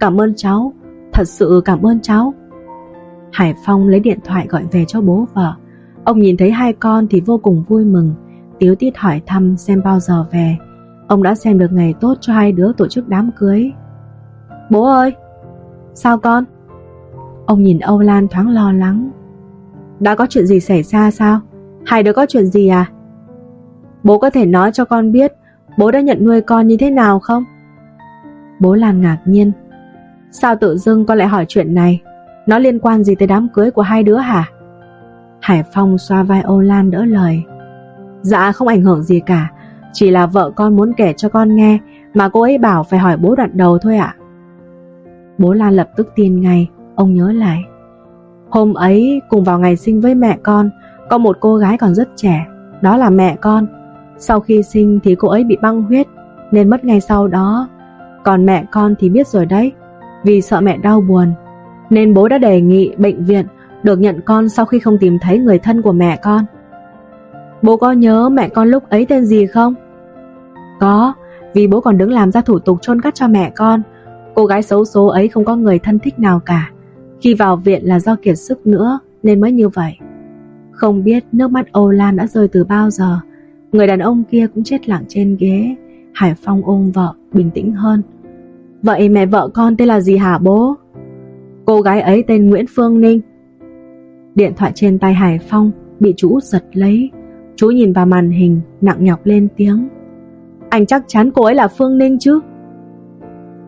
Cảm ơn cháu Thật sự cảm ơn cháu. Hải Phong lấy điện thoại gọi về cho bố vợ. Ông nhìn thấy hai con thì vô cùng vui mừng Tiếu tiết hỏi thăm xem bao giờ về. Ông đã xem được ngày tốt cho hai đứa tổ chức đám cưới. Bố ơi! Sao con? Ông nhìn Âu Lan thoáng lo lắng. Đã có chuyện gì xảy ra sao? Hai đứa có chuyện gì à? Bố có thể nói cho con biết Bố đã nhận nuôi con như thế nào không? Bố Lan ngạc nhiên. Sao tự dưng con lại hỏi chuyện này? Nó liên quan gì tới đám cưới của hai đứa hả? Hải Phong xoa vai Âu Lan đỡ lời. Dạ không ảnh hưởng gì cả. Chỉ là vợ con muốn kể cho con nghe Mà cô ấy bảo phải hỏi bố đoạn đầu thôi ạ. Bố Lan lập tức tin ngay Ông nhớ lại. Hôm ấy cùng vào ngày sinh với mẹ con Có một cô gái còn rất trẻ Đó là mẹ con. Sau khi sinh thì cô ấy bị băng huyết Nên mất ngay sau đó. Còn mẹ con thì biết rồi đấy Vì sợ mẹ đau buồn. Nên bố đã đề nghị bệnh viện Được nhận con sau khi không tìm thấy người thân của mẹ con. Bố có nhớ mẹ con lúc ấy tên gì không? Có, vì bố còn đứng làm ra thủ tục chôn cất cho mẹ con. Cô gái xấu số ấy không có người thân thích nào cả. Khi vào viện là do kiệt sức nữa, Nên mới như vậy. Không biết nước mắt Âu Lan đã rơi từ bao giờ. Người đàn ông kia cũng chết lặng trên ghế. Hải Phong ôm vợ, Bình tĩnh hơn. Vậy mẹ vợ con tên là gì hả bố? Cô gái ấy tên Nguyễn Phương Ninh. Điện thoại trên tay Hải Phong Bị chú giật lấy. Chú nhìn vào màn hình, Nặng nhọc lên tiếng. Anh chắc chắn cô ấy là Phương Ninh chứ?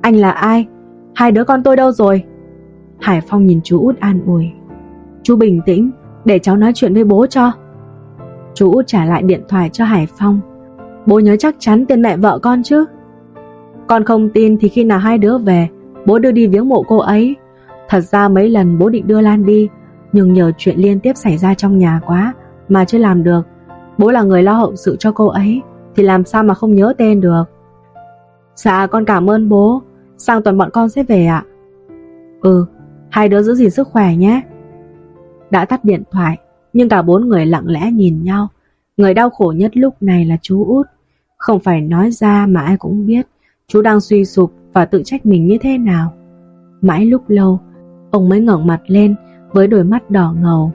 Anh là ai? Hai đứa con tôi đâu rồi? Hải Phong nhìn chú út an ủi. Chú bình tĩnh, để cháu nói chuyện với bố cho. Chú út trả lại điện thoại cho Hải Phong. Bố nhớ chắc chắn tên mẹ vợ con chứ? Con không tin thì khi nào hai đứa về, bố đưa đi viếng mộ cô ấy. Thật ra mấy lần bố định đưa Lan đi, nhưng nhờ chuyện liên tiếp xảy ra trong nhà quá mà chưa làm được. Bố là người lo hậu sự cho cô ấy, thì làm sao mà không nhớ tên được. Dạ con cảm ơn bố Sang tuần bọn con sẽ về ạ. Ừ Hai đứa giữ gìn sức khỏe nhé. Đã tắt điện thoại, Nhưng cả bốn người lặng lẽ nhìn nhau. Người đau khổ nhất lúc này là chú út. Không phải nói ra mà ai cũng biết, Chú đang suy sụp Và tự trách mình như thế nào. Mãi lúc lâu, Ông mới ngẩng mặt lên Với đôi mắt đỏ ngầu.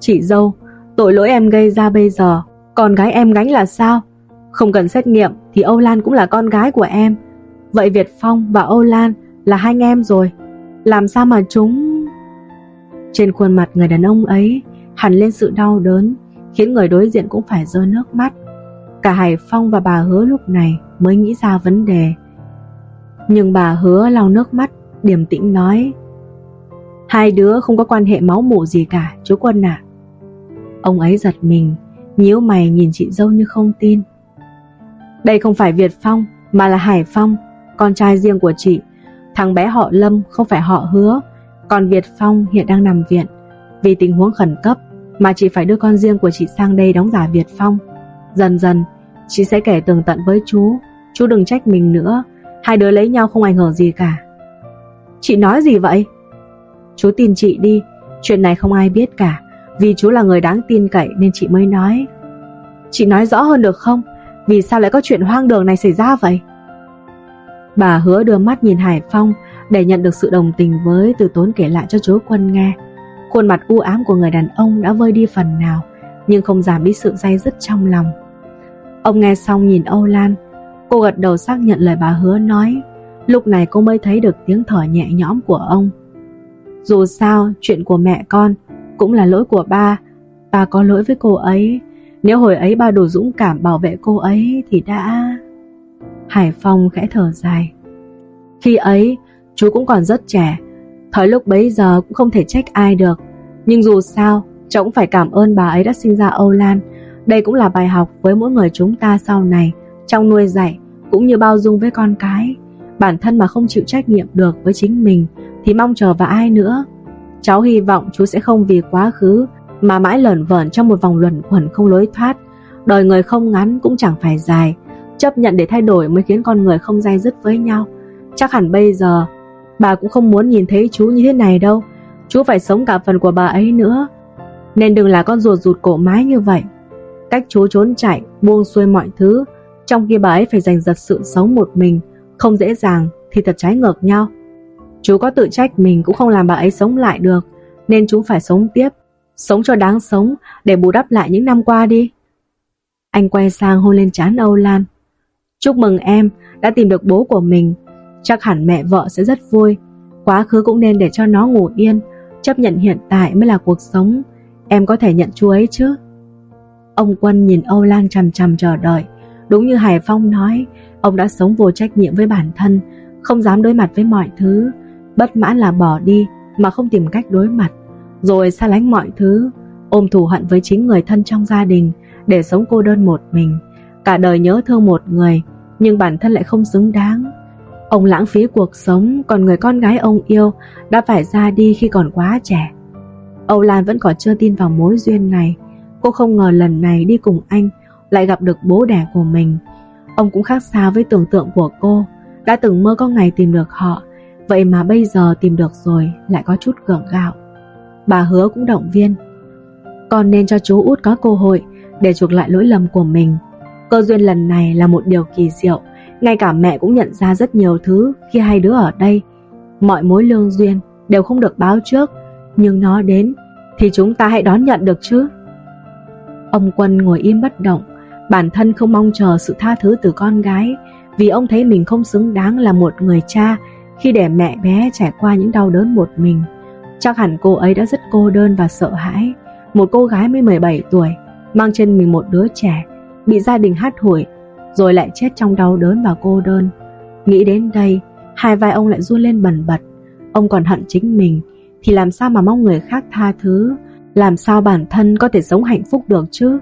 Chị dâu, Tội lỗi em gây ra bây giờ, Con gái em gánh là sao? Không cần xét nghiệm Thì Âu Lan cũng là con gái của em. Vậy Việt Phong và Âu Lan là hai anh em rồi. Làm sao mà chúng... Trên khuôn mặt người đàn ông ấy hẳn lên sự đau đớn, Khiến người đối diện cũng phải rơi nước mắt. Cả Hải Phong và bà Hứa lúc này mới nghĩ ra vấn đề. Nhưng bà Hứa lau nước mắt, Điềm tĩnh nói, Hai đứa không có quan hệ máu mủ gì cả, Chú Quân ạ. Ông ấy giật mình, nhíu mày nhìn chị dâu như không tin. Đây không phải Việt Phong, Mà là Hải Phong con trai riêng của chị. Thằng bé họ Lâm không phải họ hứa, còn Việt Phong hiện đang nằm viện. Vì tình huống khẩn cấp mà chị phải đưa con riêng của chị sang đây đóng giả Việt Phong. Dần dần, chị sẽ kể tường tận với chú, chú đừng trách mình nữa, hai đứa lấy nhau không ảnh hưởng gì cả. Chị nói gì vậy? Chú tin chị đi, chuyện này không ai biết cả, vì chú là người đáng tin cậy nên chị mới nói. Chị nói rõ hơn được không? Vì sao lại có chuyện hoang đường này xảy ra vậy? Bà hứa đưa mắt nhìn Hải Phong để nhận được sự đồng tình với từ tốn kể lại cho chúa quân nghe. Khuôn mặt u ám của người đàn ông đã vơi đi phần nào, nhưng không giảm đi sự day dứt trong lòng. Ông nghe xong nhìn Âu Lan, cô gật đầu xác nhận lời bà hứa nói, lúc này cô mới thấy được tiếng thở nhẹ nhõm của ông. Dù sao, chuyện của mẹ con cũng là lỗi của ba, ba có lỗi với cô ấy, nếu hồi ấy ba đủ dũng cảm bảo vệ cô ấy thì đã... Hải Phong khẽ thở dài. Khi ấy, chú cũng còn rất trẻ, thời lúc bấy giờ cũng không thể trách ai được. Nhưng dù sao, cháu cũng phải cảm ơn bà ấy đã sinh ra Âu Lan. Đây cũng là bài học với mỗi người chúng ta sau này, trong nuôi dạy, cũng như bao dung với con cái. Bản thân mà không chịu trách nhiệm được với chính mình, thì mong chờ vào ai nữa. Cháu hy vọng chú sẽ không vì quá khứ mà mãi lởn vởn trong một vòng luẩn quẩn không lối thoát. Đời người không ngắn cũng chẳng phải dài, Chấp nhận để thay đổi mới khiến con người không dai dứt với nhau. Chắc hẳn bây giờ, Bà cũng không muốn nhìn thấy chú như thế này đâu. Chú phải sống cả phần của bà ấy nữa. Nên đừng là con ruột rụt cổ mái như vậy. Cách chú trốn chạy, Buông xuôi mọi thứ. Trong khi bà ấy phải giành giật sự sống một mình, Không dễ dàng thì thật trái ngược nhau. Chú có tự trách mình cũng không làm bà ấy sống lại được, Nên chú phải sống tiếp. Sống cho đáng sống, Để bù đắp lại những năm qua đi. Anh quay sang hôn lên trán Âu Lan. Chúc mừng em đã tìm được bố của mình. Chắc hẳn mẹ vợ sẽ rất vui. Quá khứ cũng nên để cho nó ngủ yên, Chấp nhận hiện tại mới là cuộc sống. Em có thể nhận chú ấy chứ? Ông Quân nhìn Âu Lan chằm chằm chờ đợi. Đúng như Hải Phong nói, Ông đã sống vô trách nhiệm với bản thân, Không dám đối mặt với mọi thứ. Bất mãn là bỏ đi, Mà không tìm cách đối mặt. Rồi xa lánh mọi thứ, Ôm thù hận với chính người thân trong gia đình Để sống cô đơn một mình. Cả đời nhớ thương một người nhưng bản thân lại không xứng đáng. Ông lãng phí cuộc sống, Còn người con gái ông yêu Đã phải ra đi khi còn quá trẻ. Âu Lan vẫn còn chưa tin vào mối duyên này. Cô không ngờ lần này đi cùng anh Lại gặp được bố đẻ của mình. Ông cũng khác xa với tưởng tượng của cô, Đã từng mơ có ngày tìm được họ. Vậy mà bây giờ tìm được rồi, Lại có chút gượng gạo. Bà hứa cũng động viên, Con nên cho chú út có cơ hội Để chuộc lại lỗi lầm của mình. Cơ duyên lần này là một điều kỳ diệu. Ngay cả mẹ cũng nhận ra rất nhiều thứ Khi hai đứa ở đây. Mọi mối lương duyên đều không được báo trước, Nhưng nó đến Thì chúng ta hãy đón nhận được chứ. Ông Quân ngồi im bất động, Bản thân không mong chờ sự tha thứ từ con gái, Vì ông thấy mình không xứng đáng là một người cha Khi để mẹ bé trải qua những đau đớn một mình. Chắc hẳn cô ấy đã rất cô đơn và sợ hãi. Một cô gái mới 17 tuổi, Mang trên mình một đứa trẻ Bị gia đình hát hủi, Rồi lại chết trong đau đớn và cô đơn. Nghĩ đến đây, Hai vai ông lại run lên bần bật. Ông còn hận chính mình, Thì làm sao mà mong người khác tha thứ? Làm sao bản thân có thể sống hạnh phúc được chứ?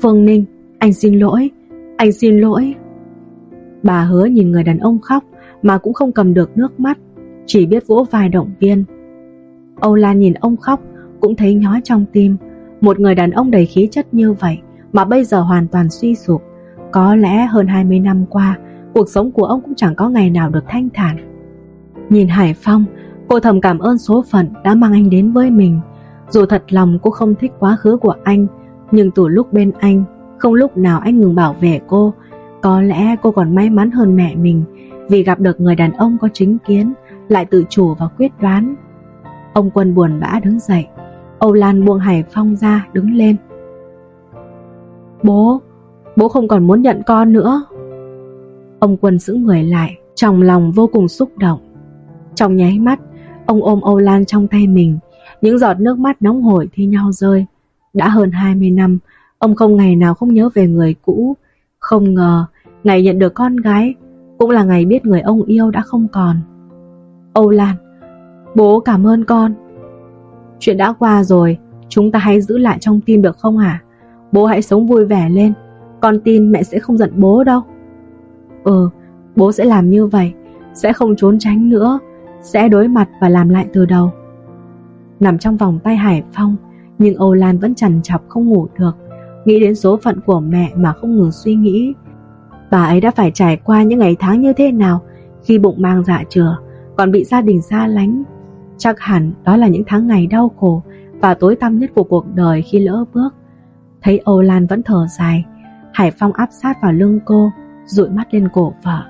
Phương Ninh, Anh xin lỗi, Anh xin lỗi. Bà hứa nhìn người đàn ông khóc Mà cũng không cầm được nước mắt, Chỉ biết vỗ vai động viên. Âu Lan nhìn ông khóc, Cũng thấy nhói trong tim. Một người đàn ông đầy khí chất như vậy mà bây giờ hoàn toàn suy sụp. Có lẽ hơn 20 năm qua, Cuộc sống của ông cũng chẳng có ngày nào được thanh thản. Nhìn Hải Phong, Cô thầm cảm ơn số phận đã mang anh đến với mình. Dù thật lòng cô không thích quá khứ của anh, Nhưng từ lúc bên anh, Không lúc nào anh ngừng bảo vệ cô. Có lẽ cô còn may mắn hơn mẹ mình, Vì gặp được người đàn ông có chính kiến, Lại tự chủ và quyết đoán. Ông Quân buồn bã đứng dậy. Âu Lan buông Hải Phong ra, đứng lên. Bố Bố không còn muốn nhận con nữa. Ông Quân giữ người lại, Trong lòng vô cùng xúc động. Trong nháy mắt, Ông ôm Âu Lan trong tay mình, Những giọt nước mắt nóng hổi thi nhau rơi. Đã hơn 20 năm, Ông không ngày nào không nhớ về người cũ. Không ngờ, Ngày nhận được con gái, Cũng là ngày biết người ông yêu đã không còn. Âu Lan, Bố cảm ơn con. Chuyện đã qua rồi, Chúng ta hãy giữ lại trong tim được không hả? Bố hãy sống vui vẻ lên. Con tin mẹ sẽ không giận bố đâu. Ừ Bố sẽ làm như vậy. Sẽ không trốn tránh nữa. Sẽ đối mặt và làm lại từ đầu. Nằm trong vòng tay Hải Phong, Nhưng Âu Lan vẫn chằn chọc không ngủ được. Nghĩ đến số phận của mẹ mà không ngừng suy nghĩ. Bà ấy đã phải trải qua những ngày tháng như thế nào Khi bụng mang dạ chừa, Còn bị gia đình xa lánh. Chắc hẳn đó là những tháng ngày đau khổ Và tối tăm nhất của cuộc đời khi lỡ bước. Thấy Âu Lan vẫn thở dài, Hải Phong áp sát vào lưng cô, Dụi mắt lên cổ vợ.